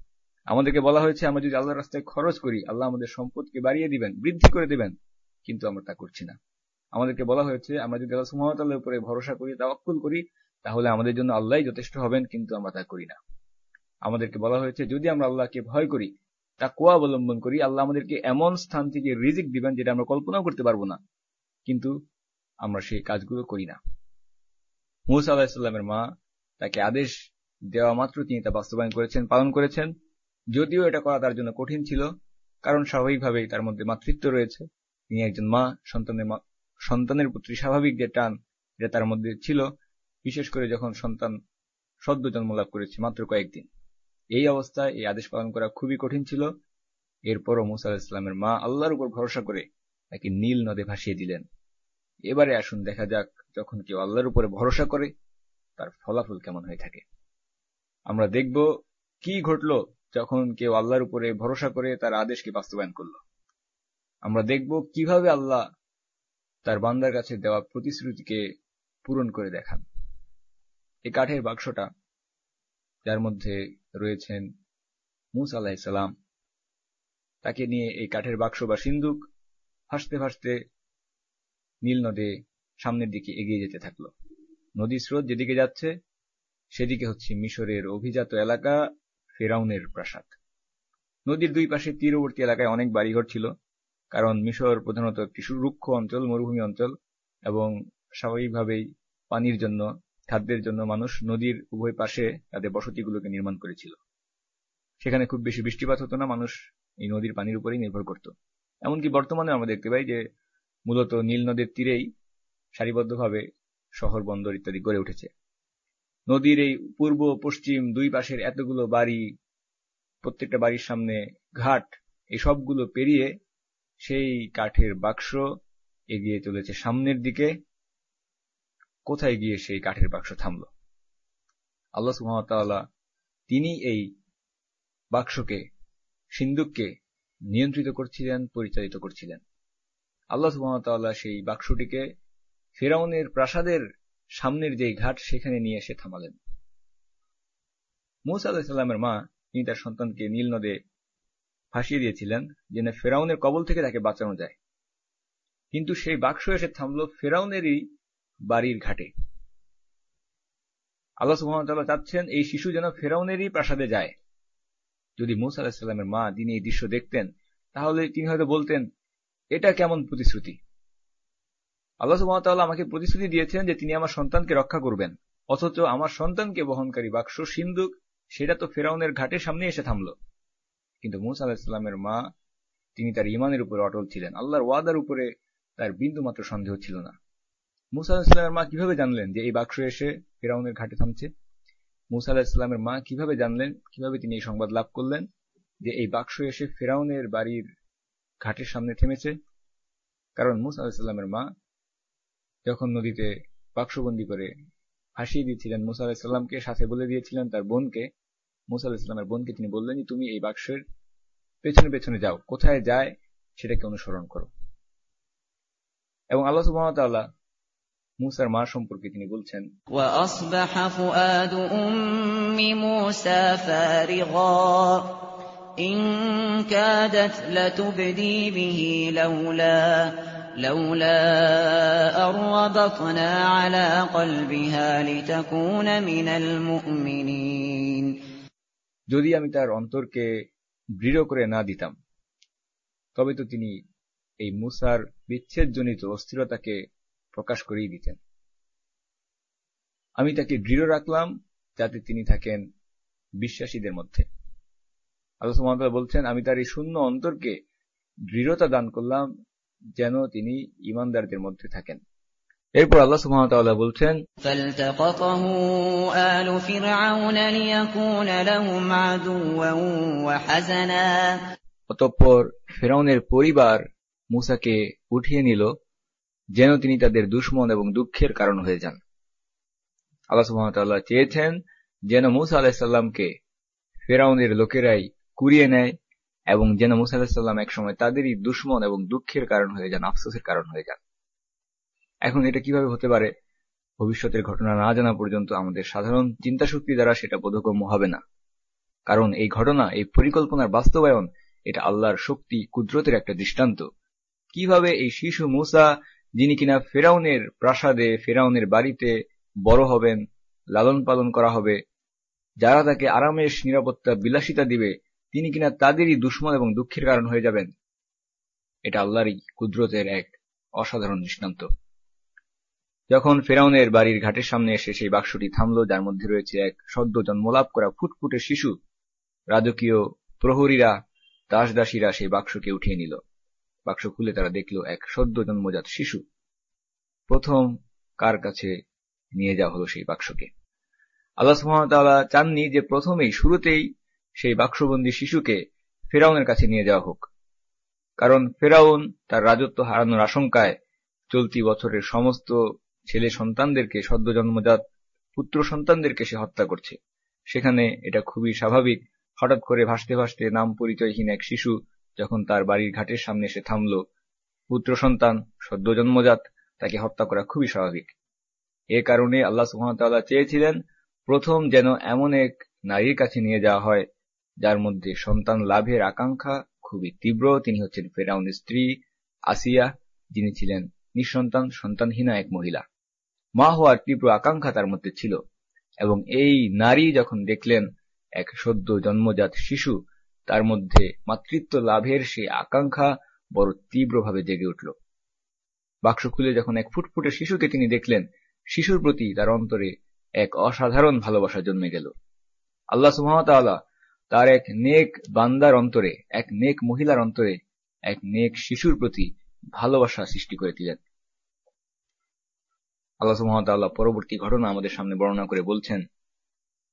আমাদেরকে বলা হয়েছে, আমরা যদি আল্লাহ রাস্তায় খরচ করি, আল্লাহ আমাদের সম্পদকে বাড়িয়ে দিবেন, বৃদ্ধি করে দেবেন, কিন্তু আমরা তা করছি না। আমাদেরকে বলা হয়েছে, আমরা যদি আল্লাহ সুহামতাল্লাহ উপরে ভরসা করি, তাওয়াক্কুল করি, তাহলে আমাদের জন্য আল্লাহ যথেষ্ট হবেন, কিন্তু আমরা তা করি না। আমাদেরকে বলা হয়েছে, যদি আমরা আল্লাহকে ভয় করি তা কোয়া অবলম্বন করি, আল্লাহ আমাদেরকে এমন স্থান থেকে রিজিক দিবেন যেটা আমরা কল্পনাও করতে পারব না। কিন্তু আমরা সেই কাজগুলো করি না। মুসা আলাহিসাল্লামের মা তাকে আদেশ দেওয়া মাত্র তিনি তা বাস্তবায়ন করেছেন, পালন করেছেন। যদিও এটা করা তার জন্য কঠিন ছিল, কারণ স্বাভাবিকভাবেই তার মধ্যে মাতৃত্ব রয়েছে। তিনি একজন মা, সন্তানের সন্তানের প্রতি স্বাভাবিক যে টান এটা তার মধ্যে ছিল, বিশেষ করে যখন সন্তান সদ্য জন্ম লাভ করেছে মাত্র কয়েকদিন। এই অবস্থায় এই আদেশ পালন করা খুবই কঠিন ছিল। এরপরও মুসা ইসলামের মা আল্লাহর উপর ভরসা করে তাকে নীল নদে ভাসিয়ে দিলেন। এবারে আসুন, দেখা যাক যখন কেউ আল্লাহর উপরে ভরসা করে, তার ফলাফল কেমন হয়ে থাকে। আমরা দেখব কি ঘটল যখন কেউ আল্লাহর উপরে ভরসা করে তার আদেশকে বাস্তবায়ন করল। আমরা দেখব কীভাবে আল্লাহ তার বান্দার কাছে দেওয়া প্রতিশ্রুতিকে পূরণ করে দেখান। এই কাঠের বাক্সটা যার মধ্যে রয়েছেন মুসা আলাহিসাল্লাম তাকে নিয়ে এই কাঠের বাক্স বা সিন্দুক ভাসতে ভাসতে নীল নদে সামনের দিকে এগিয়ে যেতে থাকল। নদী স্রোত যেদিকে যাচ্ছে, সেদিকে হচ্ছে মিশরের অভিজাত এলাকা ফেরাউনের প্রাসাদ। নদীর দুই পাশে তীরবর্তী এলাকায় অনেক বাড়িঘর ছিল, কারণ মিশর প্রধানত একটি রুক্ষ অঞ্চল, মরুভূমি অঞ্চল, এবং স্বাভাবিকভাবেই পানির জন্য, খাদ্যের জন্য মানুষ নদীর উভয় পাশে তাদের বসতিগুলোকে নির্মাণ করেছিল। সেখানে খুব বেশি বৃষ্টিপাত হতো না, মানুষ এই নদীর পানির উপরেই নির্ভর করত। এমনকি বর্তমানে আমরা দেখতে পাই যে মূলত নীল নদীর তীরেই সারিবদ্ধভাবে শহর, বন্দর ইত্যাদি গড়ে উঠেছে। নদীর এই পূর্ব, পশ্চিম দুই পাশের এতগুলো বাড়ি, প্রত্যেকটা বাড়ির সামনে ঘাট, এই সবগুলো পেরিয়ে সেই কাঠের বাক্স এগিয়ে চলেছে সামনের দিকে। কোথায় গিয়ে সেই কাঠের বাক্স থামল? আল্লাহ সুহামতাল্লাহ তিনি এই বাক্সকে সিন্ধুককে নিয়ন্ত্রিত করছিলেন, পরিচালিত করছিলেন। আল্লাহ সুহামতাল্লাহ সেই বাক্সটিকে ফেরাউনের প্রাসাদের সামনের যেই ঘাট, সেখানে নিয়ে এসে থামালেন। মুসা আলাহিসাল্লামের মা, তিনি তার সন্তানকে নীল নদে ভাসিয়ে দিয়েছিলেন, যেন ফেরাউনের কবল থেকে তাকে বাঁচানো যায়। কিন্তু সেই বাক্স এসে থামল ফেরাউনেরই বাড়ির ঘাটে। আল্লাহ সুহামতাল্লাহ চাচ্ছেন এই শিশু যেন ফেরাউনেরই প্রাসাদে যায়। যদি মুসা আলাহিসাল্লামের মা তিনি এই দৃশ্য দেখতেন, তাহলে তিনি হয়তো বলতেন, এটা কেমন প্রতিশ্রুতি? আল্লাহ সুহামতাল্লাহ আমাকে প্রতিশ্রুতি দিয়েছেন যে তিনি আমার সন্তানকে রক্ষা করবেন, অথচ আমার সন্তানকে বহনকারী বাক্স সিন্ধুক সেটা তো ফেরাউনের ঘাটের সামনে এসে থামল। কিন্তু মুসা আলাহিসাল্লামের মা, তিনি তার ইমানের উপরে অটল ছিলেন। আল্লাহর ওয়াদার উপরে তার বিন্দু মাত্র সন্দেহ ছিল না। মুসা আলাহিসাল্লামের মা কীভাবে জানলেন যে এই বাক্স এসে ফেরাউনের ঘাটে থামছে? মুসা আলাহিসাল্লামের মা কীভাবে জানলেন, কীভাবে তিনি এই সংবাদ লাভ করলেন যে এই বাক্স এসে ফেরাউনের বাড়ির ঘাটের সামনে থেমেছে? কারণ মুসা আলাহিসাল্লামের মা যখন নদীতে বাক্সবন্দি করে ভাসিয়ে দিয়েছিলেন, মুসা আলাহিসাল্লামকে সাথে বলে দিয়েছিলেন তার বোনকে, মুসা আলাহিসাল্লামের বোনকে তিনি বললেন যে, তুমি এই বাক্সের পেছনে পেছনে যাও। কোথায় যায় সেটাকে অনুসরণ করো। এবং আল্লাহ সুবাহতাল্লাহ মুসার মা সম্পর্কে তিনি বলছেন وأصبح فؤاد أم موسى فارغا إن كادت لتبدي به لولا لولا أربطنا على قلبها لتكون من المؤمنين যদি আমি তার অন্তরকে দৃঢ় করে না দিতাম তবে তো তিনি এই মুসার বিচ্ছেদজনিত অস্থিরতাকে প্রকাশ করেই দিতেন। আমি তাকে দৃঢ় রাখলাম যাতে তিনি থাকেন বিশ্বাসীদের মধ্যে। আল্লাহ সুমতাল বলছেন আমি তার এই শূন্য অন্তরকে দৃঢ়তা দান করলাম যেন তিনি ইমানদারদের মধ্যে থাকেন। এরপর আল্লাহ সুহামতাল্লাহ বলছেন অতঃপর ফেরাউনের পরিবার মুসাকে উঠিয়ে নিল। যেন তিনি তাদের দুশ্মন এবং দুঃখের কারণ হয়ে যান। আল্লাহ সুহামতাল্লাহ চেয়েছেন যেন মুসা আলাহিসাল্লামকে ফেরাউনের লোকেরাই কুড়িয়ে নেয় এবং যেন মুসা আলাহিসাল্লাম একসময় তাদেরই দুশ্মন এবং দুঃখের কারণ হয়ে যান, আফসোসের কারণ হয়ে যান। এখন এটা কীভাবে হতে পারে? ভবিষ্যতের ঘটনা না জানা পর্যন্ত আমাদের সাধারণ চিন্তা শক্তি দ্বারা সেটা বোধগম্য হবে না। কারণ এই ঘটনা, এই পরিকল্পনার বাস্তবায়ন, এটা আল্লাহর শক্তি, কুদরতের একটা দৃষ্টান্ত। কীভাবে এই শিশু মুসা যিনি কিনা ফেরাউনের প্রাসাদে, ফেরাউনের বাড়িতে বড় হবেন, লালন পালন করা হবে, যারা তাকে আরামেশ নিরাপত্তা বিলাসিতা দিবে, তিনি কিনা তাদেরই দুশ্মন এবং দুঃখের কারণ হয়ে যাবেন। এটা আল্লাহরই কুদরতের এক অসাধারণ দৃষ্টান্ত যখন ফেরাউনের বাড়ির ঘাটের সামনে এসে সেই বাক্সটি থামল, যার মধ্যে রয়েছে এক সদ্য জন্মলাভ করা ফুটফুটে শিশু, রাজকীয় প্রহরীরা, দাসদাসীরা সেই বাক্সকে উঠিয়ে নিল। বাক্স খুলে তারা দেখল এক সদ্য জন্মজাত শিশু। প্রথম কার কাছে নিয়ে যাওয়া হলো সেই বাক্সকে? আল্লাহ সুহামতাল্লাহ চাননি যে প্রথমেই, শুরুতেই সেই বাক্সবন্দী শিশুকে ফেরাউনের কাছে নিয়ে যাওয়া হোক। কারণ ফেরাউন তার রাজত্ব হারানোর আশঙ্কায় চলতি বছরের সমস্ত ছেলে সন্তানদেরকে, সদ্য জন্মজাত পুত্র সন্তানদেরকে সে হত্যা করছে। সেখানে এটা খুবই স্বাভাবিক। হঠাৎ করে ভাসতে ভাসতে নাম পরিচয়হীন এক শিশু যখন তার বাড়ির ঘাটের সামনে এসে থামল, পুত্র সন্তান, সদ্য জন্মজাত, তাকে হত্যা করা খুবই স্বাভাবিক। এ কারণে আল্লাহ সুহামতাল্লাহ চেয়েছিলেন প্রথম যেন এমন এক নারীর কাছে নিয়ে যাওয়া হয়, যার মধ্যে সন্তান লাভের আকাঙ্ক্ষা খুবই তীব্র। তিনি হচ্ছেন ফেরাউনের স্ত্রী আসিয়া, যিনি ছিলেন নিঃসন্তান, সন্তানহীনা এক মহিলা। মা হওয়ার তীব্র আকাঙ্ক্ষা তার মধ্যে ছিল এবং এই নারী যখন দেখলেন এক সদ্য জন্মজাত শিশু তার মধ্যে মাতৃত্ব লাভের সেই আকাঙ্ক্ষা বড় তীব্রভাবে জেগে উঠল। বাক্স খুলে যখন এক ফুটফুটে শিশুকে তিনি দেখলেন, শিশুর প্রতি তার অন্তরে এক অসাধারণ ভালোবাসা জন্মে গেল। আল্লাহ সুহামতাল্লাহ তার এক নেক বান্দার অন্তরে, এক নেক মহিলার অন্তরে এক নেক শিশুর প্রতি ভালোবাসা সৃষ্টি করে দিলেন। আল্লাহ সুহামতাল্লাহ পরবর্তী ঘটনা আমাদের সামনে বর্ণনা করে বলছেন,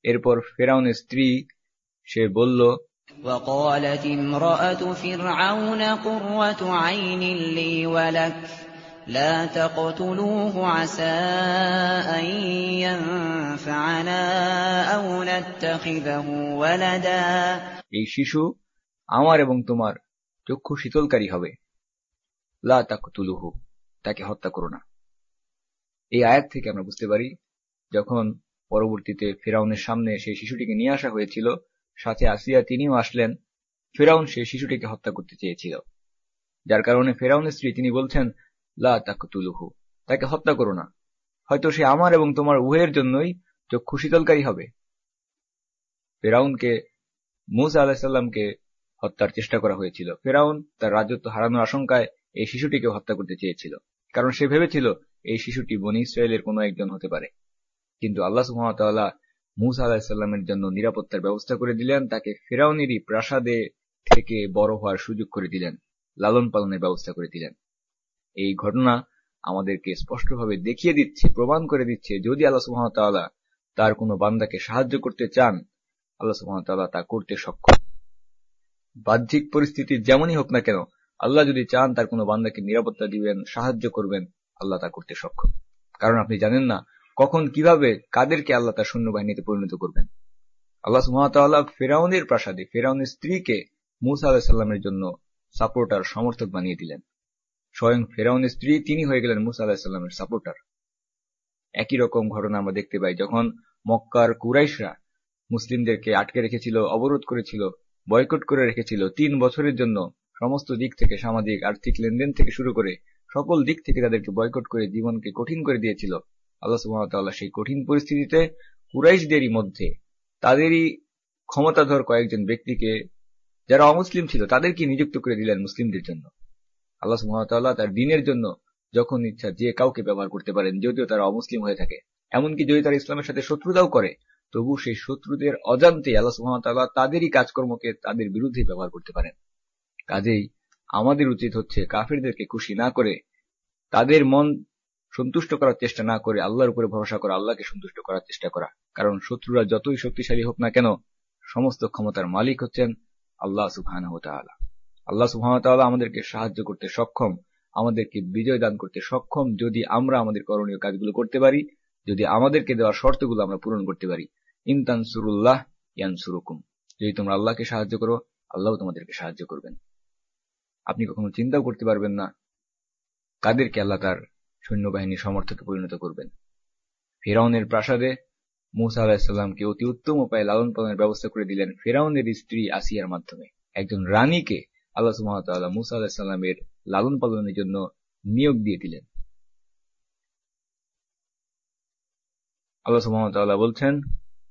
এরপর ফেরাউনের স্ত্রী সে বলল وقالت امرأة فرعون قرة عين لي ولك لا تقتلوه عسى أن ينفعنا أو نتخذه ولدا এই শিশু আমার এবং তোমার চক্ষু শীতলকারী হবে লা তাকতুলুহু তাকে হত্যা করো না এই আয়াত থেকে আমরা বুঝতে পারি যখন পরবর্তীতে ফেরাউনের সামনে সেই শিশুটিকে নিয়ে আসা হয়েছিল সাথে আসিয়া তিনিও আসলেন। ফেরাউন সেই শিশুটিকে হত্যা করতে চেয়েছিল। যার কারণে ফেরাউনের স্ত্রী তিনি বলছেন, লা তাকতুলুহু, তাকে হত্যা করো না। হয়তো সে আমার এবং তোমার উভয়ের জন্যই চক্ষু শীতলকারী হবে। ফেরাউনকে, মুসা আলাহিসাল্লামকে হত্যার চেষ্টা করা হয়েছিল। ফেরাউন তার রাজত্ব হারানোর আশঙ্কায় এই শিশুটিকে হত্যা করতে চেয়েছিল। কারণ সে ভেবেছিল, এই শিশুটি বনি ইসরায়েলের কোনো একজন হতে পারে। কিন্তু আল্লাহ সুহামতাল্লাহ মুসা আলাহিসাল্লামের জন্য নিরাপত্তার ব্যবস্থা করে দিলেন, তাকে ফেরাউনেরই প্রাসাদে থেকে বড় হওয়ার সুযোগ করে দিলেন, লালন পালনের ব্যবস্থা করে দিলেন। এই ঘটনা আমাদেরকে স্পষ্টভাবে দেখিয়ে দিচ্ছে, প্রমাণ করে দিচ্ছে, যদি আল্লাহ সুহামতাল্লাহ তার কোনো বান্দাকে সাহায্য করতে চান, আল্লাহ সুহামতাল্লাহ তা করতে সক্ষম। বাহ্যিক পরিস্থিতি যেমনই হোক না কেন, আল্লাহ যদি চান তার কোনো বান্দাকে নিরাপত্তা দিবেন, সাহায্য করবেন, আল্লাহ তা করতে সক্ষম। কারণ আপনি জানেন না কখন, কীভাবে, কাদেরকে আল্লাহ তার সৈন্যবাহিনীতে পরিণত করবেন? আল্লাহ সুহামতাল্লাহ ফেরাউনের প্রাসাদে, ফেরাউনের স্ত্রীকে মুসা আলাহিসাল্লামের জন্য সাপোর্টার, সমর্থক বানিয়ে দিলেন। স্বয়ং ফেরাউনের স্ত্রী তিনি হয়ে গেলেন মুসা আলাহিসাল্লামের সাপোর্টার। একই রকম ঘটনা আমরা দেখতে পাই যখন মক্কার কুরাইশরা মুসলিমদেরকে আটকে রেখেছিল, অবরোধ করেছিল, বয়কট করে রেখেছিল, তিন বছরের জন্য সমস্ত দিক থেকে সামাজিক, আর্থিক লেনদেন থেকে শুরু করে সকল দিক থেকে তাদেরকে বয়কট করে, জীবনকে কঠিন করে দিয়েছিল। আল্লাহ সুহামতাল্লাহ সেই কঠিন পরিস্থিতিতে কুরাইশদেরই মধ্যে তাদেরই ক্ষমতাধর কয়েকজন ব্যক্তিকে, যারা অমুসলিম ছিল তাদেরকে নিযুক্ত করে দিলেন মুসলিমদের জন্য। আল্লাহ সুহামতাল্লাহ তার দিনের জন্য যখন ইচ্ছা যে কাউকে ব্যবহার করতে পারেন, যদিও তারা অমুসলিম হয়ে থাকে, এমনকি যদি তারা ইসলামের সাথে শত্রুতাও করে, তবু সেই শত্রুদের অজান্তে আল্লাহ সুহামতাল্লাহ তাদেরই কাজকর্মকে তাদের বিরুদ্ধে ব্যবহার করতে পারেন। কাজেই আমাদের উচিত হচ্ছে কাফিরদেরকে খুশি না করে তাদের মন সন্তুষ্ট করার চেষ্টা না করে আল্লাহর উপরে ভরসা করা আল্লাহকে সন্তুষ্ট করার চেষ্টা করা। কারণ শত্রুরা যতই শক্তিশালী হোক না কেন, সমস্ত ক্ষমতার মালিক হচ্ছেন আল্লাহ সুবাহ আল্লাহ সুবাহ আমাদেরকে সাহায্য করতে সক্ষম, আমাদেরকে বিজয় দান করতে সক্ষম যদি আমরা আমাদের করণীয় কাজগুলো করতে পারি, যদি আমাদেরকে দেওয়া শর্তগুলো আমরা পূরণ করতে পারি। ইনতান সুরুল্লাহ ইয়ান সুরুকুম যদি তোমরা আল্লাহকে সাহায্য করো আল্লাহ তোমাদেরকে সাহায্য করবেন। আপনি কখনো চিন্তাও করতে পারবেন না কাদেরকে আল্লাহ তার সৈন্যবাহিনীর সমর্থকে পরিণত করবেন। ফেরাউনের প্রাসাদে মুসা আলাহিসাল্লামকে অতি উত্তম উপায়ে লালন পালনের ব্যবস্থা করে দিলেন ফেরাউনের স্ত্রী আসিয়ার মাধ্যমে। একজন রানীকে আল্লাহ সুহামতাল্লাহ মুসা আলাহিসাল্লামের লালন পালনের জন্য নিয়োগ দিয়ে দিলেন। আল্লাহ সুহামতাল্লাহ বলছেন,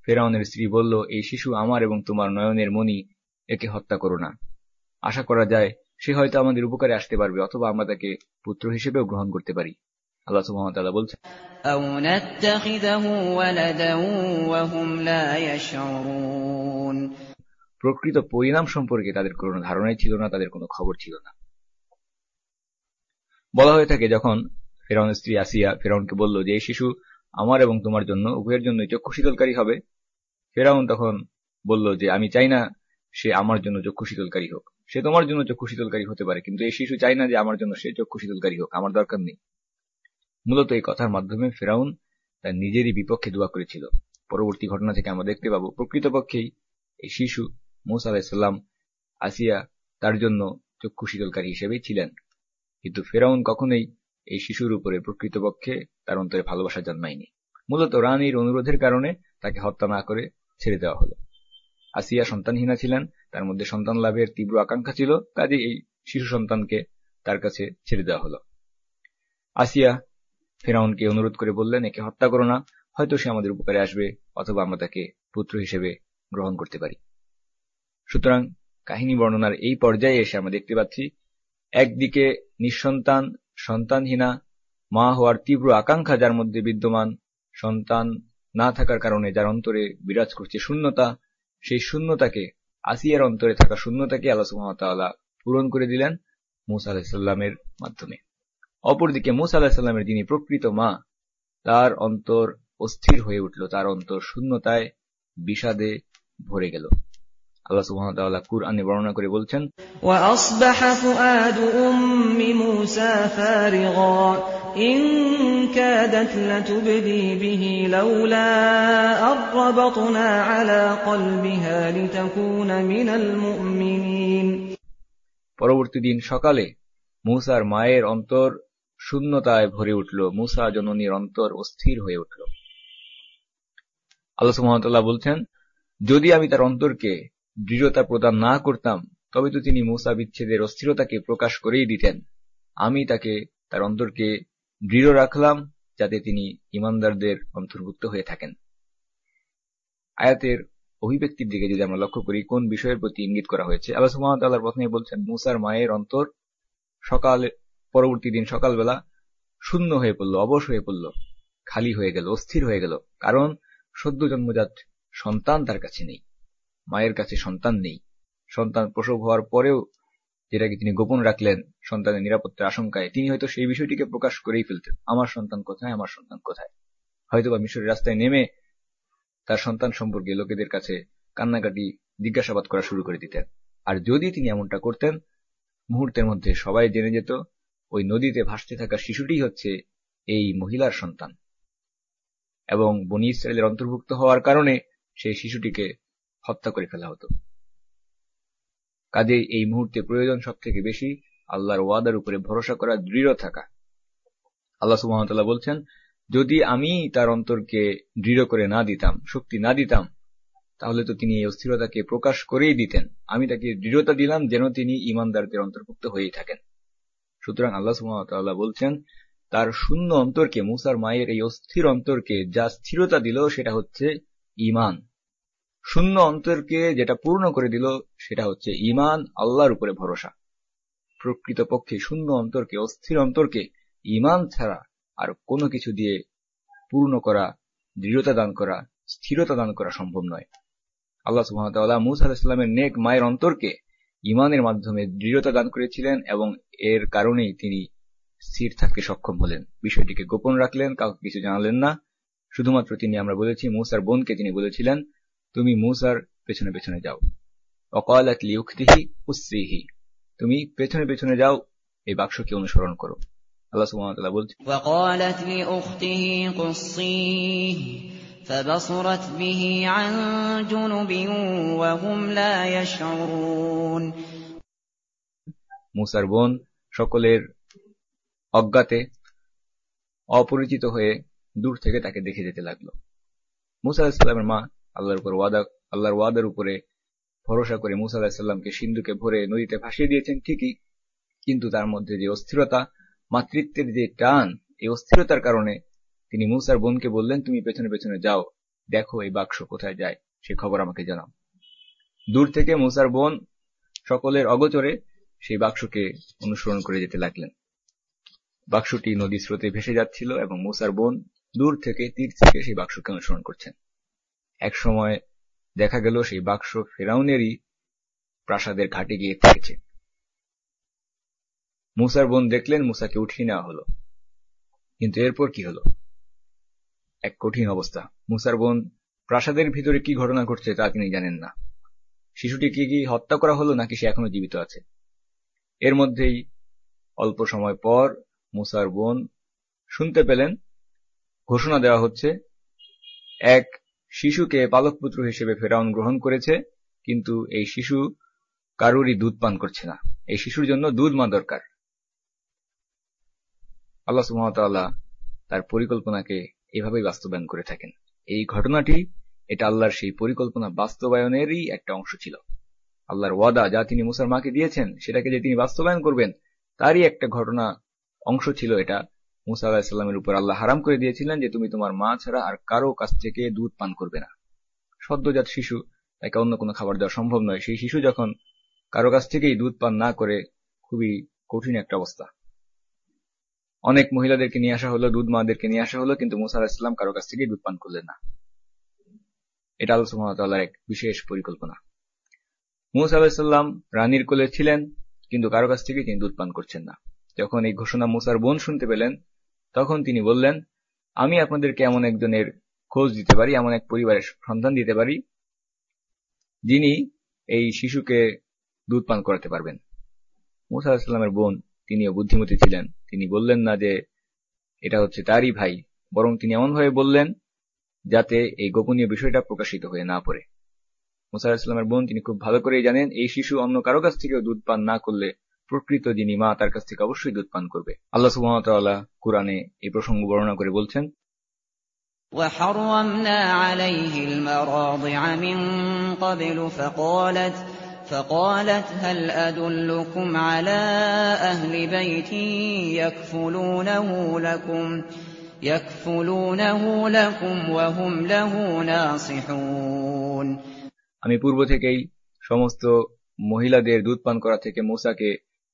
ফেরাউনের স্ত্রী বলল, এই শিশু আমার এবং তোমার নয়নের মনি একে হত্যা করো না। আশা করা যায় সে হয়তো আমাদের উপকারে আসতে পারবে অথবা আমরা তাকে পুত্র হিসেবেও গ্রহণ করতে পারি। আল্লাহ সুবহানাহু ওয়া তাআলা বলছেন আও নাত্তাখিযাহু ওয়ালাদাও ওয়া হুম লা ইয়াশউরুন। প্রকৃত পরিণাম সম্পর্কে তাদের কোনো ধারণাই ছিল না তাদের কোনো খবর ছিল না। বলা হয়ে থাকে যখন ফেরাউনের স্ত্রী আসিয়া ফেরাউনকে বলল যে এই শিশু আমার এবং তোমার জন্য উভয়ের জন্যই চক্ষু শীতলকারী হবে। ফেরাউন তখন বলল যে আমি চাই না সে আমার জন্য চক্ষু শীতলকারী হোক। সে তোমার জন্য চক্ষু শীতলকারী হতে পারে কিন্তু এই শিশু চাই না যে আমার জন্য সে চক্ষু শীতলকারী হোক। আমার দরকার নেই। মূলত এই কথার মাধ্যমে ফেরাউন তার নিজেরই বিপক্ষে দোয়া করেছিল। পরবর্তী ঘটনা থেকে আমরা দেখতে পাবো, প্রকৃতপক্ষেই এই শিশু মৌসা আলাহিসাল্লাম আসিয়া তার জন্য চক্ষু শীতলকারী হিসেবেই ছিলেন। কিন্তু ফেরাউন কখনোই এই শিশুর উপরে প্রকৃতপক্ষে তার অন্তরে ভালোবাসা জন্মায়নি। মূলত রানীর অনুরোধের কারণে তাকে হত্যা না করে ছেড়ে দেওয়া হলো। আসিয়া সন্তানহীনা ছিলেন, তার মধ্যে সন্তান লাভের তীব্র আকাঙ্ক্ষা ছিল কাজে এই শিশু সন্তানকে তার কাছে ছেড়ে দেওয়া হলো। আসিয়া ফেরাউনকে অনুরোধ করে বললেন, একে হত্যা করো না। হয়তো সে আমাদের উপকারে আসবে অথবা আমরা তাকে পুত্র হিসেবে গ্রহণ করতে পারি। সুতরাং কাহিনী বর্ণনার এই পর্যায়ে এসে আমরা দেখতে পাচ্ছি, একদিকে নিঃসন্তান, সন্তানহীনা, মা হওয়ার তীব্র আকাঙ্ক্ষা যার মধ্যে বিদ্যমান, সন্তান না থাকার কারণে যার অন্তরে বিরাজ করছে শূন্যতা, সেই শূন্যতাকে, আসিয়ার অন্তরে থাকা শূন্যতাকে আল্লাহ সুহামতাল্লাহ পূরণ করে দিলেন মুসা আলাহিসাল্লামের মাধ্যমে। অপরদিকে মুসা আলাহিসাল্লামের যিনি প্রকৃত মা তার অন্তর অস্থির হয়ে উঠল তার অন্তর শূন্যতায় বিষাদে ভরে গেল আল্লাহ সুবহানাহু কুরআনে বর্ণনা করে বলছেন وأصبح فؤاد أم موسى فارغا إن كادت لتبدي به لولا أن ربطنا على قلبها لتكون من المؤمنين পরবর্তী দিন সকালে মুসার মায়ের অন্তর শূন্যতায় ভরে উঠল। মুসা জননীর অন্তর অস্থির হয়ে উঠল। আল্লাহ সুবহানাহু বলছেন, যদি আমি তার অন্তরকে দৃঢ়তা প্রদান না করতাম, তবে তো তিনি মুসা বিচ্ছেদের অস্থিরতাকে প্রকাশ করেই দিতেন। আমি তাকে, তার অন্তরকে দৃঢ় রাখলাম, যাতে তিনি ইমানদারদের অন্তর্ভুক্ত হয়ে থাকেন। আয়াতের অভিব্যক্তির দিকে যদি আমরা লক্ষ্য করি, কোন বিষয়ের প্রতি ইঙ্গিত করা হয়েছে? আল্লাহ সুহামতাল্লাহ প্রথমে বলছেন, মুসার মায়ের অন্তর সকাল পরবর্তী দিন সকালবেলা শূন্য হয়ে পড়ল, অবশ হয়ে পড়ল, খালি হয়ে গেল, অস্থির হয়ে গেল, কারণ সদ্য জন্মজাত সন্তান তার কাছে নেই, মায়ের কাছে সন্তান নেই। সন্তান প্রসব হওয়ার পরেও যেটাকে তিনি গোপন রাখলেন সন্তানের নিরাপত্তার আশঙ্কায়, তিনি হয়তো সেই বিষয়টিকে প্রকাশ করেই ফেলতেন, আমার সন্তান কোথায়, আমার সন্তান কোথায়? হয়তো বা মিশরের রাস্তায় নেমে তার সন্তান সম্পর্কে লোকেদের কাছে কান্নাকাটি, জিজ্ঞাসাবাদ করা শুরু করে দিতেন। আর যদি তিনি এমনটা করতেন, মুহূর্তের মধ্যে সবাই জেনে যেত ওই নদীতে ভাসতে থাকা শিশুটি হচ্ছে এই মহিলার সন্তান। এবং বনি ইসরায়েলের অন্তর্ভুক্ত হওয়ার কারণে সেই শিশুটিকে হত্যা করে ফেলা হতো। কাজেই এই মুহূর্তে প্রয়োজন সব থেকে বেশি আল্লাহর ওয়াদার উপরে ভরসা করা, দৃঢ় থাকা। আল্লাহ সুহামতাল্লাহ বলছেন, যদি আমি তার অন্তরকে দৃঢ় করে না দিতাম, শক্তি না দিতাম, তাহলে তো তিনি এই অস্থিরতাকে প্রকাশ করেই দিতেন। আমি তাকে দৃঢ়তা দিলাম যেন তিনি ইমানদারদের অন্তর্ভুক্ত হয়েই থাকেন। সুতরাং আল্লাহ সুহামতাল্লাহ বলছেন, তার শূন্য অন্তরকে, মুসার মায়ের এই অস্থির অন্তরকে যা স্থিরতা দিল, সেটা হচ্ছে ইমান শূন্য অন্তরকে যেটা পূর্ণ করে দিল, সেটা হচ্ছে ইমান আল্লাহর উপরে ভরসা। প্রকৃত পক্ষে শূন্য অন্তরকে, অস্থির অন্তরকে ইমান ছাড়া আর কোনো কিছু দিয়ে পূর্ণ করা, দৃঢ়তা দান করা, স্থিরতা দান করা সম্ভব নয়। আল্লাহ সুহামতাল্লাহ মুসা আলাহিসাল্লামের নেক মায়ের অন্তরকে ইমানের মাধ্যমে দৃঢ়তা দান করেছিলেন এবং এর কারণেই তিনি স্থির থাকতে সক্ষম হলেন। বিষয়টিকে গোপন রাখলেন, কাউকে কিছু জানালেন না। শুধুমাত্র তিনি, আমরা বলেছি, মুসার বোনকে তিনি বলেছিলেন, তুমি মুসার পেছনে পেছনে যাও। অকালাত লিউক্তিহি উস্রিহি তুমি পেছনে পেছনে যাও, এই বাক্সকে অনুসরণ করো। আল্লাহ বলছি فبصرت به عن جنب وهم لا يشعرون মুসার বোন সকলের অজ্ঞাতে অপরিচিত হয়ে দূর থেকে তাকে দেখে যেতে লাগলো মুসা আলাহিসাল্লামের মা আল্লাহর উপর ওয়াদা আল্লাহর ওয়াদার উপরে ভরসা করে মুসা আলাহিসাল্লামকে সিন্ধুকে ভরে নদীতে ভাসিয়ে দিয়েছেন ঠিকই কিন্তু তার মধ্যে যে অস্থিরতা মাতৃত্বের যে টান এই অস্থিরতার কারণে তিনি মুসার বোনকে বললেন, তুমি পেছনে পেছনে যাও, দেখো এই বাক্স কোথায় যায়, সে খবর আমাকে জানাও। দূর থেকে মুসার বোন সকলের অগোচরে সেই বাক্সকে অনুসরণ করে যেতে লাগলেন। বাক্সটি নদী স্রোতে ভেসে যাচ্ছিল এবং মুসার বোন দূর থেকে তীর থেকে সেই বাক্সকে অনুসরণ করছেন। এক সময় দেখা গেল, সেই বাক্স ফেরাউনেরই প্রাসাদের ঘাটে গিয়ে থেকেছে। মুসার বোন দেখলেন, মুসাকে উঠিয়ে নেওয়া হলো। কিন্তু এরপর কি হলো? এক কঠিন অবস্থা। মুসার বোন, প্রাসাদের ভিতরে কি ঘটনা ঘটছে তা তিনি জানেন না। শিশুটিকে কি হত্যা করা হলো নাকি সে এখনও জীবিত আছে? এর মধ্যেই অল্প সময় পর মুসার বোন শুনতে পেলেন, ঘোষণা দেওয়া হচ্ছে, এক শিশুকে পালকপুত্র হিসেবে ফেরাউন গ্রহণ করেছে, কিন্তু এই শিশু কারুরই দুধ পান করছে না। এই শিশুর জন্য দুধ মা দরকার। আল্লাহ সুহামতাল্লাহ তার পরিকল্পনাকে এভাবেই বাস্তবায়ন করে থাকেন। এই ঘটনাটি এটা আল্লাহর সেই পরিকল্পনা বাস্তবায়নেরই একটা অংশ ছিল। আল্লাহর ওয়াদা যা তিনি মুসার মাকে দিয়েছেন, সেটাকে যে তিনি বাস্তবায়ন করবেন, তারই একটা ঘটনা অংশ ছিল এটা। মুসা আলাহিসাল্লামের উপর আল্লাহ হারাম করে দিয়েছিলেন যে তুমি তোমার মা ছাড়া আর কারও কাছ থেকে দুধ পান করবে না। সদ্যজাত শিশু, তাকে অন্য কোনো খাবার দেওয়া সম্ভব নয়। সেই শিশু যখন কারও কাছ থেকেই দুধ পান না করে, খুবই কঠিন একটা অবস্থা। অনেক মহিলাদেরকে নিয়ে আসা হলো, দুধ মাদেরকে নিয়ে আসা হলো, কিন্তু মুসা আলাহিসাল্লাম কারও কাছ থেকেই দুধ পান করলেন না। এটা আল্লাহ এক বিশেষ পরিকল্পনা। মুসা আলাহিসাল্লাম রানীর কোলে ছিলেন, কিন্তু কারও কাছ থেকে তিনি দুধ পান করছেন না। যখন এই ঘোষণা মুসার বোন শুনতে পেলেন, তখন তিনি বললেন, আমি আপনাদেরকে এমন একজনের খোঁজ দিতে পারি, এমন এক পরিবারের সন্ধান দিতে পারি, যিনি এই শিশুকে দুধ পান করাতে পারবেন। মুসা আলাহিসাল্লামের বোন তিনিও বুদ্ধিমতী ছিলেন। তিনি বললেন না যে এটা হচ্ছে তারই ভাই বরং তিনি এমনভাবে বললেন যাতে এই গোপনীয় বিষয়টা প্রকাশিত হয়ে না পড়ে মুসা ইসলামের বোন তিনি খুব ভালো করেই জানেন এই শিশু অন্য কারো কাছ থেকেও দুধ পান না করলে প্রকৃত যিনি মা তার কাছ থেকে অবশ্যই দুধ পান করবে আল্লাহ সুবাহতাল্লাহ কোরআনে এই প্রসঙ্গ বর্ণনা করে বলছেন وحرمنا عليه المراضع من قبل فقالت فقالت هل أدلكم على أهل بيت يكفلونه لكم يكفلونه لكم وهم له ناصحون আমি পূর্ব থেকেই সমস্ত মহিলাদের দুধ পান করা থেকে মুসাকে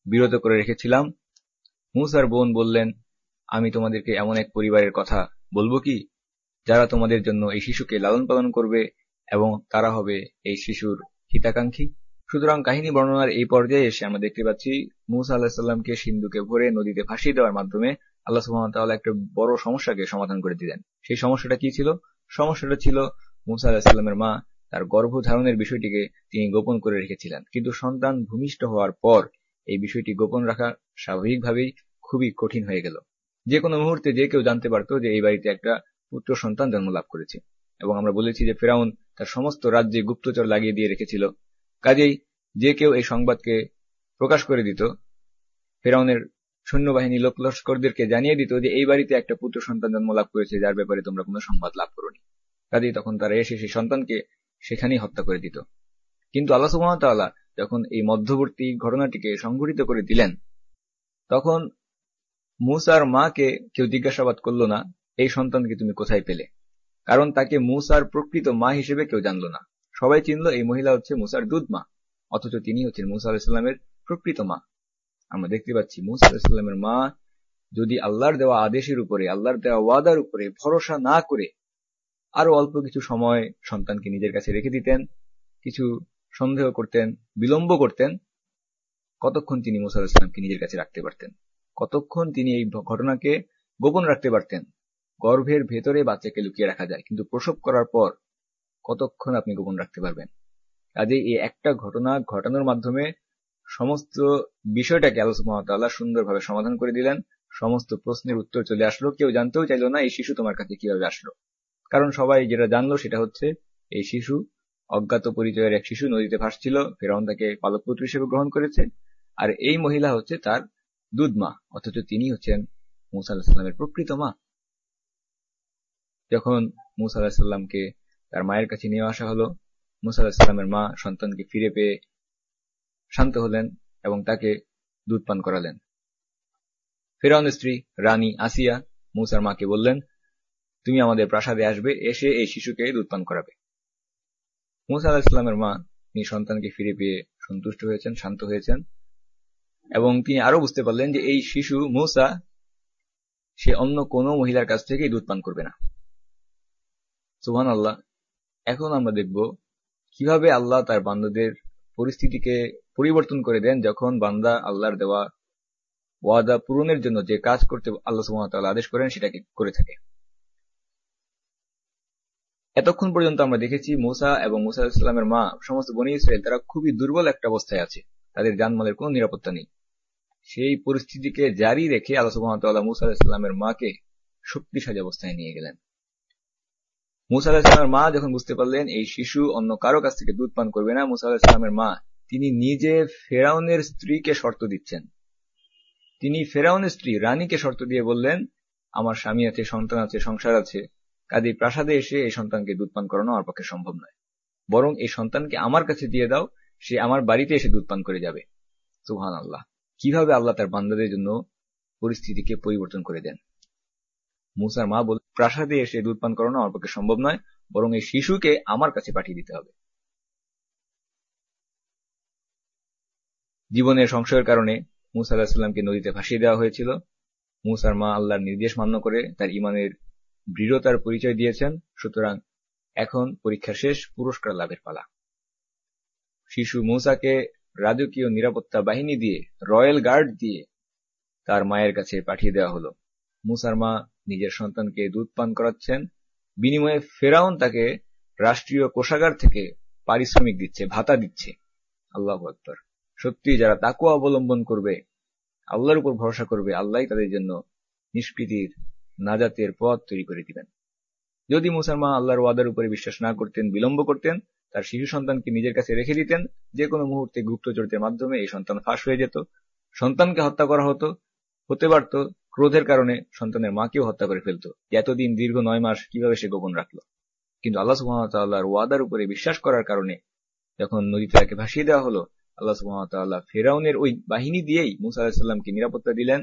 বিরত করে রেখেছিলাম মুসার বোন বললেন আমি তোমাদেরকে এমন এক পরিবারের কথা বলবো কি যারা তোমাদের জন্য এই শিশুকে লালন পালন করবে এবং তারা হবে এই শিশুর হিতাকাঙ্ক্ষী সুতরাং কাহিনী বর্ণনার এই পর্যায়ে এসে আমরা দেখতে পাচ্ছি মুসা আল্লাহিসাল্লামকে সিন্ধুকে ভরে নদীতে ভাসিয়ে দেওয়ার মাধ্যমে আল্লাহ সুহামতাল্লাহ একটা বড় সমস্যাকে সমাধান করে দিলেন। সেই সমস্যাটা কি ছিল? সমস্যাটা ছিল মুসা আলাহিসাল্লামের মা তার গর্ভধারণের বিষয়টিকে তিনি গোপন করে রেখেছিলেন। কিন্তু সন্তান ভূমিষ্ঠ হওয়ার পর এই বিষয়টি গোপন রাখা স্বাভাবিকভাবেই খুবই কঠিন হয়ে গেল। যে কোনো মুহূর্তে যে কেউ জানতে পারত যে এই বাড়িতে একটা পুত্র সন্তান জন্ম লাভ করেছে। এবং আমরা বলেছি যে ফেরাউন তার সমস্ত রাজ্যে গুপ্তচর লাগিয়ে দিয়ে রেখেছিল। কাজেই যে কেউ এই সংবাদকে প্রকাশ করে দিত, ফেরাউনের সৈন্যবাহিনী লোক লস্করদেরকে জানিয়ে দিত যে এই বাড়িতে একটা পুত্র সন্তান জন্ম লাভ করেছে, যার ব্যাপারে তোমরা কোনো সংবাদ লাভ করনি। কাজেই তখন তারা এসে সেই সন্তানকে সেখানেই হত্যা করে দিত। কিন্তু আল্লাহ সুহামতাল্লাহ যখন এই মধ্যবর্তী ঘটনাটিকে সংঘটিত করে দিলেন, তখন মুসার মাকে কেউ জিজ্ঞাসাবাদ করল না, এই সন্তানকে তুমি কোথায় পেলে? কারণ তাকে মুসার প্রকৃত মা হিসেবে কেউ জানল না। সবাই চিনল এই মহিলা হচ্ছে মুসার দুধ মা, অথচ তিনি হচ্ছেন মুসা আলাহিসাল্লামের প্রকৃত মা। আমরা দেখতে পাচ্ছি মুসা আলাহিসাল্লামের মা যদি আল্লাহর দেওয়া আদেশের উপরে, আল্লাহর দেওয়া ওয়াদার উপরে ভরসা না করে আরও অল্প কিছু সময় সন্তানকে নিজের কাছে রেখে দিতেন, কিছু সন্দেহ করতেন, বিলম্ব করতেন, কতক্ষণ তিনি মুসা আলাহিসামকে নিজের কাছে রাখতে পারতেন? কতক্ষণ তিনি এই ঘটনাকে গোপন রাখতে পারতেন? গর্ভের ভেতরে বাচ্চাকে লুকিয়ে রাখা যায়, কিন্তু প্রসব করার পর কতক্ষণ আপনি গোপন রাখতে পারবেন। কাজে এই একটা ঘটনা ঘটানোর মাধ্যমে সমস্ত বিষয়টাকে আল্লাহ সুন্দরভাবে সমাধান করে দিলেন। সমস্ত প্রশ্নের উত্তর চলে আসলো। কেউ জানতেও চাইল না এই শিশু তোমার কাছে কীভাবে আসলো। কারণ সবাই যেটা জানলো সেটা হচ্ছে, এই শিশু অজ্ঞাত পরিচয়ের এক শিশু নদীতে ভাসছিল, ফেরাউন তাকে পালকপুত্র হিসেবে গ্রহণ করেছে। আর এই মহিলা হচ্ছে তার দুধ মা অথচ তিনি হচ্ছেন মুসা আলাহিসাল্লামের প্রকৃত মা। যখন মুসা আলাহিসাল্লামকে তার মায়ের কাছে নিয়ে আসা হলো। মুসা আলাহিসাল্লামের মা সন্তানকে ফিরে পেয়ে শান্ত হলেন এবং তাকে দুধ পান করালেন। ফেরাউনের স্ত্রী রানী আসিয়া মুসার মাকে বললেন, তুমি আমাদের প্রাসাদে আসবে, এসে এই শিশুকে দুধ পান করাবে। মুসা আল্লাহ ইসলামের মা তিনি সন্তানকে ফিরে পেয়ে সন্তুষ্ট হয়েছেন, শান্ত হয়েছেন এবং তিনি আরও বুঝতে পারলেন যে এই শিশু মুসা, সে অন্য কোনো মহিলার কাছ থেকে দুধ পান করবে না। সুহান আল্লাহ এখন আমরা দেখব কীভাবে আল্লাহ তার বান্দাদের পরিস্থিতিকে পরিবর্তন করে দেন যখন বান্দা আল্লাহর দেওয়া ওয়াদা পূরণের জন্য যে কাজ করতে আল্লাহ সুহামতাল্লাহ আদেশ করেন সেটাকে করে থাকে। এতক্ষণ পর্যন্ত আমরা দেখেছি মুসা এবং মুসা ইসলামের মা, সমস্ত বনি ইসরায়েল তারা খুবই দুর্বল একটা অবস্থায় আছে। তাদের জানমালের কোনো নিরাপত্তা নেই। সেই পরিস্থিতিকে জারি রেখে আল্লাহ সুহামতাল্লাহ মুসা মাকে শক্তিশালী অবস্থায় নিয়ে গেলেন। মুসা আলাহিসামের মা যখন বুঝতে পারলেন, এই শিশু অন্য কারও কাছ থেকে দুধ পান করবে না, মুসা আলাহিসামের মা, তিনি নিজে ফেরাউনের স্ত্রীকে শর্ত দিচ্ছেন। তিনি ফেরাউনের স্ত্রী রানীকে শর্ত দিয়ে বললেন, আমার স্বামী আছে, সন্তান আছে, সংসার আছে। কাজে প্রাসাদে এসে এই সন্তানকে দুধ পান করানো আমার পক্ষে সম্ভব নয়। বরং এই সন্তানকে আমার কাছে দিয়ে দাও, সে আমার বাড়িতে এসে দুধ পান করে যাবে। সুহান আল্লাহ কীভাবে আল্লাহ তার বান্দাদের জন্য পরিস্থিতিকে পরিবর্তন করে দেন? মুসার মা বল, প্রাসাদে এসে দুধ পান করানো আমার পক্ষে সম্ভব নয়, বরং এই শিশুকে আমার কাছে পাঠিয়ে দিতে হবে। জীবনের সংশয়ের কারণে মুসা আলাহিসাল্লামকে নদীতে ভাসিয়ে দেওয়া হয়েছিল। মুসার মা আল্লাহর নির্দেশ মান্য করে তার ইমানের দৃঢ়তার পরিচয় দিয়েছেন। সুতরাং এখন পরীক্ষা শেষ, পুরস্কার লাভের পালা। শিশু মুসাকে রাজকীয় নিরাপত্তা বাহিনী দিয়ে, রয়্যাল গার্ড দিয়ে তার মায়ের কাছে পাঠিয়ে দেওয়া হলো। মুসার মা নিজের সন্তানকে দুধ পান করাচ্ছেন। বিনিময়ে ফেরাউন তাকে রাষ্ট্রীয় কোষাগার থেকে পারিশ্রমিক দিচ্ছে, ভাতা দিচ্ছে। আল্লাহ আকবর। সত্যি যারা তাকুয়া অবলম্বন করবে, আল্লাহর উপর ভরসা করবে, আল্লাহ তাদের জন্য নিষ্কৃতির নাজাতের পথ তৈরি করে দিবেন। যদি মুসালমান আল্লাহর ওয়াদার উপরে বিশ্বাস না করতেন, বিলম্ব করতেন, তার শিশু সন্তানকে নিজের কাছে রেখে দিতেন, যে কোনো মুহূর্তে গুপ্তচরিতের মাধ্যমে এই সন্তান ফাঁস হয়ে যেত। সন্তানকে হত্যা করা হতো, হতে পারত ক্রোধের কারণে সন্তানের মাকেও হত্যা করে ফেলত। এতদিন দীর্ঘ নয় মাস কীভাবে সে গোপন রাখল? কিন্তু আল্লাহ সুহামতাল্লাহর ওয়াদার উপরে বিশ্বাস করার কারণে যখন নদীতে তাকে ভাসিয়ে দেওয়া হলো, আল্লাহ সুহামতাল্লাহ ফেরাউনের ওই বাহিনী দিয়েই মুসা আলাহিসাল্লামকে নিরাপত্তা দিলেন।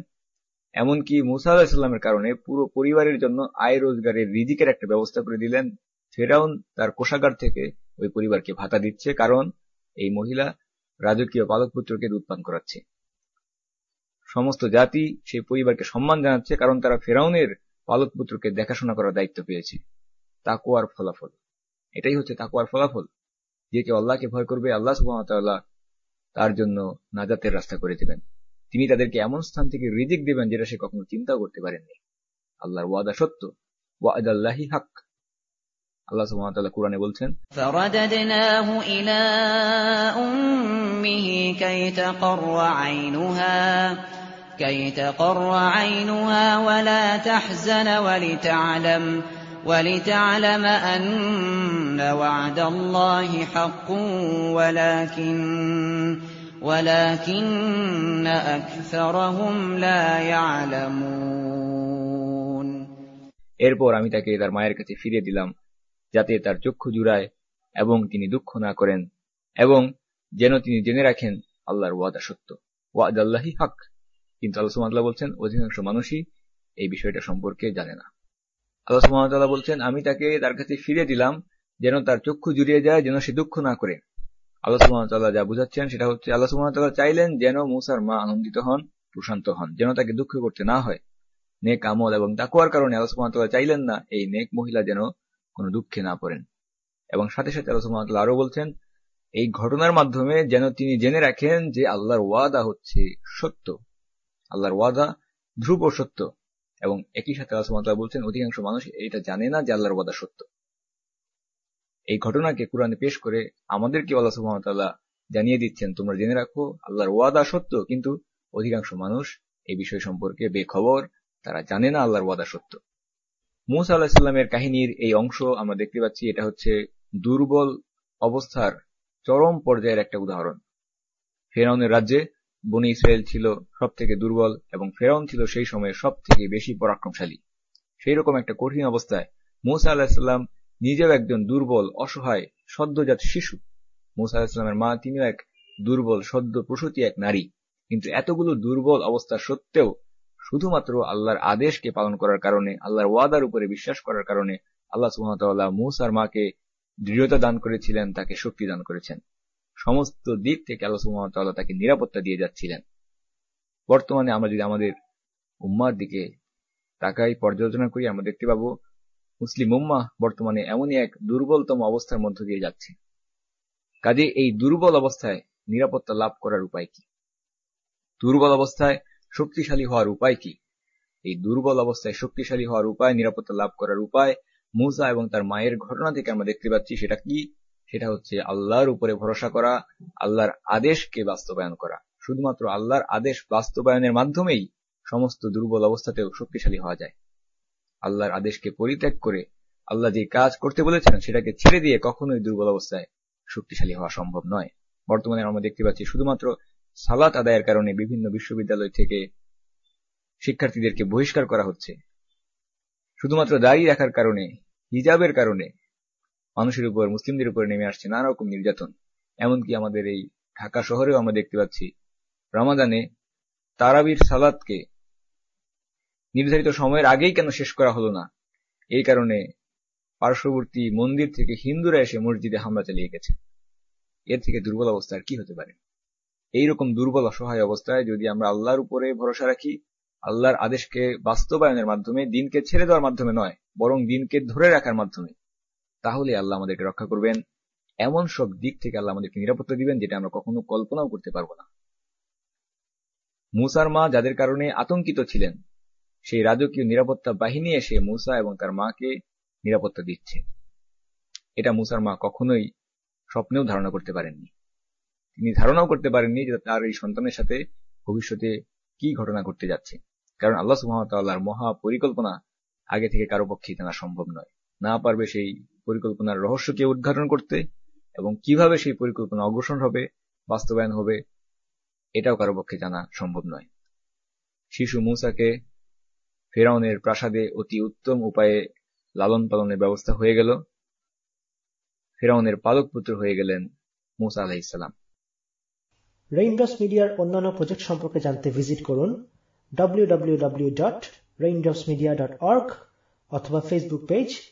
এমনকি মুসা আলাহিসাল্লামের কারণে পুরো পরিবারের জন্য আয় রোজগারের রিজিকের একটা ব্যবস্থা করে দিলেন। ফেরাউন তার কোষাগার থেকে ওই পরিবারকে ভাতা দিচ্ছে, কারণ এই মহিলা রাজকীয় পালকপুত্রকে দুধ পান করাচ্ছে। সমস্ত জাতি সেই পরিবারকে সম্মান জানাচ্ছে কারণ তারা ফেরাউনের পালক পুত্রকে দেখাশোনা করার দায়িত্ব পেয়েছে। তাকুয়ার ফলাফল। এটাই হচ্ছে তাকুয়ার ফলাফল। যে কেউ আল্লাহকে ভয় করবে, আল্লাহ সুবাহতাল্লাহ তার জন্য নাজাতের রাস্তা করে দেবেন। তিনি তাদেরকে এমন স্থান থেকে রিজিক দেবেন যেটা সে কখনো চিন্তা করতে পারেননি। আল্লাহর ওয়াদা সত্য। ওয়াদাল্লাহি হাক। আল্লাহ সুবহানাহু কোরআনে বলছেন ইলা كي تقر عينها ولا تحزن ولتعلم ولتعلم أن وعد الله حق ولكن ولكن أكثرهم لا يعلمون এরপর আমি তাকে তার মায়ের কাছে ফিরিয়ে দিলাম যাতে তার চক্ষু জুড়ায় এবং তিনি দুঃখ না করেন এবং যেন তিনি জেনে রাখেন আল্লাহর ওয়াদা সত্য ওয়াদ আল্লাহি হক কিন্তু আল্লাহ সুমাতাল্লাহ বলছেন, অধিকাংশ মানুষই এই বিষয়টা সম্পর্কে জানে না। আল্লাহ সুমাতাল্লাহ বলছেন, আমি তাকে তার কাছে ফিরে দিলাম, যেন তার চক্ষু জুড়িয়ে যায়, যেন সে দুঃখ না করে। আল্লাহ সুমাতাল্লাহ যা বুঝাচ্ছেন, সেটা হচ্ছে আল্লাহ সুমাতাল্লাহ চাইলেন যেন মুসার মা আনন্দিত হন, প্রশান্ত হন, যেন তাকে দুঃখ করতে না হয়। নেক আমল এবং তাকুয়ার কারণে আল্লাহ সুমাতাল্লাহ চাইলেন না এই নেক মহিলা যেন কোনো দুঃখে না পড়েন। এবং সাথে সাথে আল্লাহ সুমাতাল্লাহ আরও বলছেন, এই ঘটনার মাধ্যমে যেন তিনি জেনে রাখেন যে আল্লাহর ওয়াদা হচ্ছে সত্য। আল্লাহর ওয়াদা ধ্রুব সত্য। এবং একই সাথে আল্লাহ বলছেন, অধিকাংশ মানুষ এটা জানে না যে আল্লাহর ওয়াদা সত্য। এই ঘটনাকে কোরআনে পেশ করে আমাদেরকে আল্লাহ সুহামতাল্লাহ জানিয়ে দিচ্ছেন, তোমরা জেনে রাখো, আল্লাহর ওয়াদা সত্য, কিন্তু অধিকাংশ মানুষ এই বিষয় সম্পর্কে বেখবর, তারা জানে না আল্লাহর ওয়াদা সত্য। মুসা আল্লাহিসাল্লামের কাহিনীর এই অংশ আমরা দেখতে পাচ্ছি, এটা হচ্ছে দুর্বল অবস্থার চরম পর্যায়ের একটা উদাহরণ। ফেরাউনের রাজ্যে বনি ইসরায়েল ছিল সব থেকে দুর্বল এবং ফেরাউন ছিল সেই সময়ে সব থেকে বেশি পরাক্রমশালী। সেই রকম একটা কঠিন অবস্থায় মুসা আল্লাহিসাল্লাম নিজেও একজন দুর্বল, অসহায়, সদ্যজাত শিশু। মুসা আলাহিসাল্লামের মা তিনিও এক দুর্বল, সদ্য প্রসূতি এক নারী। কিন্তু এতগুলো দুর্বল অবস্থা সত্ত্বেও শুধুমাত্র আল্লাহর আদেশকে পালন করার কারণে, আল্লাহর ওয়াদার উপরে বিশ্বাস করার কারণে আল্লাহ সুহামতাল্লাহ মুসার মাকে দৃঢ়তা দান করেছিলেন, তাকে শক্তি দান করেছেন। সমস্ত দিক থেকে আল্লাহ সুহামতাল্লাহ তাকে নিরাপত্তা দিয়ে যাচ্ছিলেন। বর্তমানে আমরা যদি আমাদের উম্মার দিকে তাকাই, পর্যালোচনা করি, আমরা দেখতে পাবো মুসলিম উম্মা বর্তমানে এমনই এক দুর্বলতম অবস্থার মধ্য দিয়ে যাচ্ছে। কাজে এই দুর্বল অবস্থায় নিরাপত্তা লাভ করার উপায় কি? দুর্বল অবস্থায় শক্তিশালী হওয়ার উপায় কি? এই দুর্বল অবস্থায় শক্তিশালী হওয়ার উপায়, নিরাপত্তা লাভ করার উপায়, মুসা এবং তার মায়ের ঘটনা থেকে আমরা দেখতে পাচ্ছি সেটা কি? সেটা হচ্ছে আল্লাহর উপরে ভরসা করা, আল্লাহর আদেশকে বাস্তবায়ন করা। শুধুমাত্র আল্লাহর আদেশ বাস্তবায়নের মাধ্যমেই সমস্ত দুর্বল অবস্থাতেও শক্তিশালী হওয়া যায়। আল্লাহর আদেশকে পরিত্যাগ করে আল্লাহ যে কাজ করতে বলেছেন সেটাকে ছেড়ে দিয়ে কখনোই দুর্বল অবস্থায় শক্তিশালী হওয়া সম্ভব নয়। বর্তমানে আমরা দেখতে পাচ্ছি শুধুমাত্র সালাত আদায়ের কারণে বিভিন্ন বিশ্ববিদ্যালয় থেকে শিক্ষার্থীদেরকে বহিষ্কার করা হচ্ছে। শুধুমাত্র দাঁড়িয়ে রাখার কারণে, হিজাবের কারণে মানুষের উপর, মুসলিমদের উপর নেমে আসছে নানা রকম নির্যাতন। এমনকি আমাদের এই ঢাকা শহরেও আমরা দেখতে পাচ্ছি, রামাদানে তারাবির সালাদকে নির্ধারিত সময়ের আগেই কেন শেষ করা হলো না? এই কারণে পার্শ্ববর্তী মন্দির থেকে হিন্দুরা এসে মসজিদে হামলা চালিয়ে গেছে। এর থেকে দুর্বল অবস্থা আর কি হতে পারে? এইরকম দুর্বল, অসহায় অবস্থায় যদি আমরা আল্লাহর উপরে ভরসা রাখি, আল্লাহর আদেশকে বাস্তবায়নের মাধ্যমে, দিনকে ছেড়ে দেওয়ার মাধ্যমে নয়, বরং দিনকে ধরে রাখার মাধ্যমে তাহলে আল্লাহ আমাদেরকে রক্ষা করবেন। এমন সব দিক থেকে আল্লাহ আমাদেরকে নিরাপত্তা দিবেন, যেটা আমরা কখনো কল্পনাও করতে পারব না। মুসার মা যাদের কারণে আতঙ্কিত ছিলেন, সেই রাজকীয় নিরাপত্তা বাহিনী এসে মুসা এবং তার মাকে নিরাপত্তা দিচ্ছে। এটা মুসার মা কখনোই স্বপ্নেও ধারণা করতে পারেননি। তিনি ধারণাও করতে পারেননি যে তার এই সন্তানের সাথে ভবিষ্যতে কি ঘটনা ঘটতে যাচ্ছে। কারণ আল্লাহ সুহামতাল্লাহর মহা পরিকল্পনা আগে থেকে কারও পক্ষে জানা সম্ভব নয়। না পারবে সেই পরিকল্পনার রহস্যকে উদ্ঘাটন করতে এবং কীভাবে সেই পরিকল্পনা অগ্রসর হবে, বাস্তবায়ন হবে, এটাও কারও পক্ষে জানা সম্ভব নয়। শিশু মুসাকে ফেরাউনের প্রাসাদে অতি উত্তম উপায়ে লালন পালনের ব্যবস্থা হয়ে গেল। ফেরাউনের পালক পুত্র হয়ে গেলেন মুসা আলাহিসাল্লাম রেইনড্রপস মিডিয়ার অন্যান্য প্রজেক্ট সম্পর্কে জানতে ভিজিট করুন W W W dot Raindrops media dot www.raindropsmedia.org অথবা Facebook page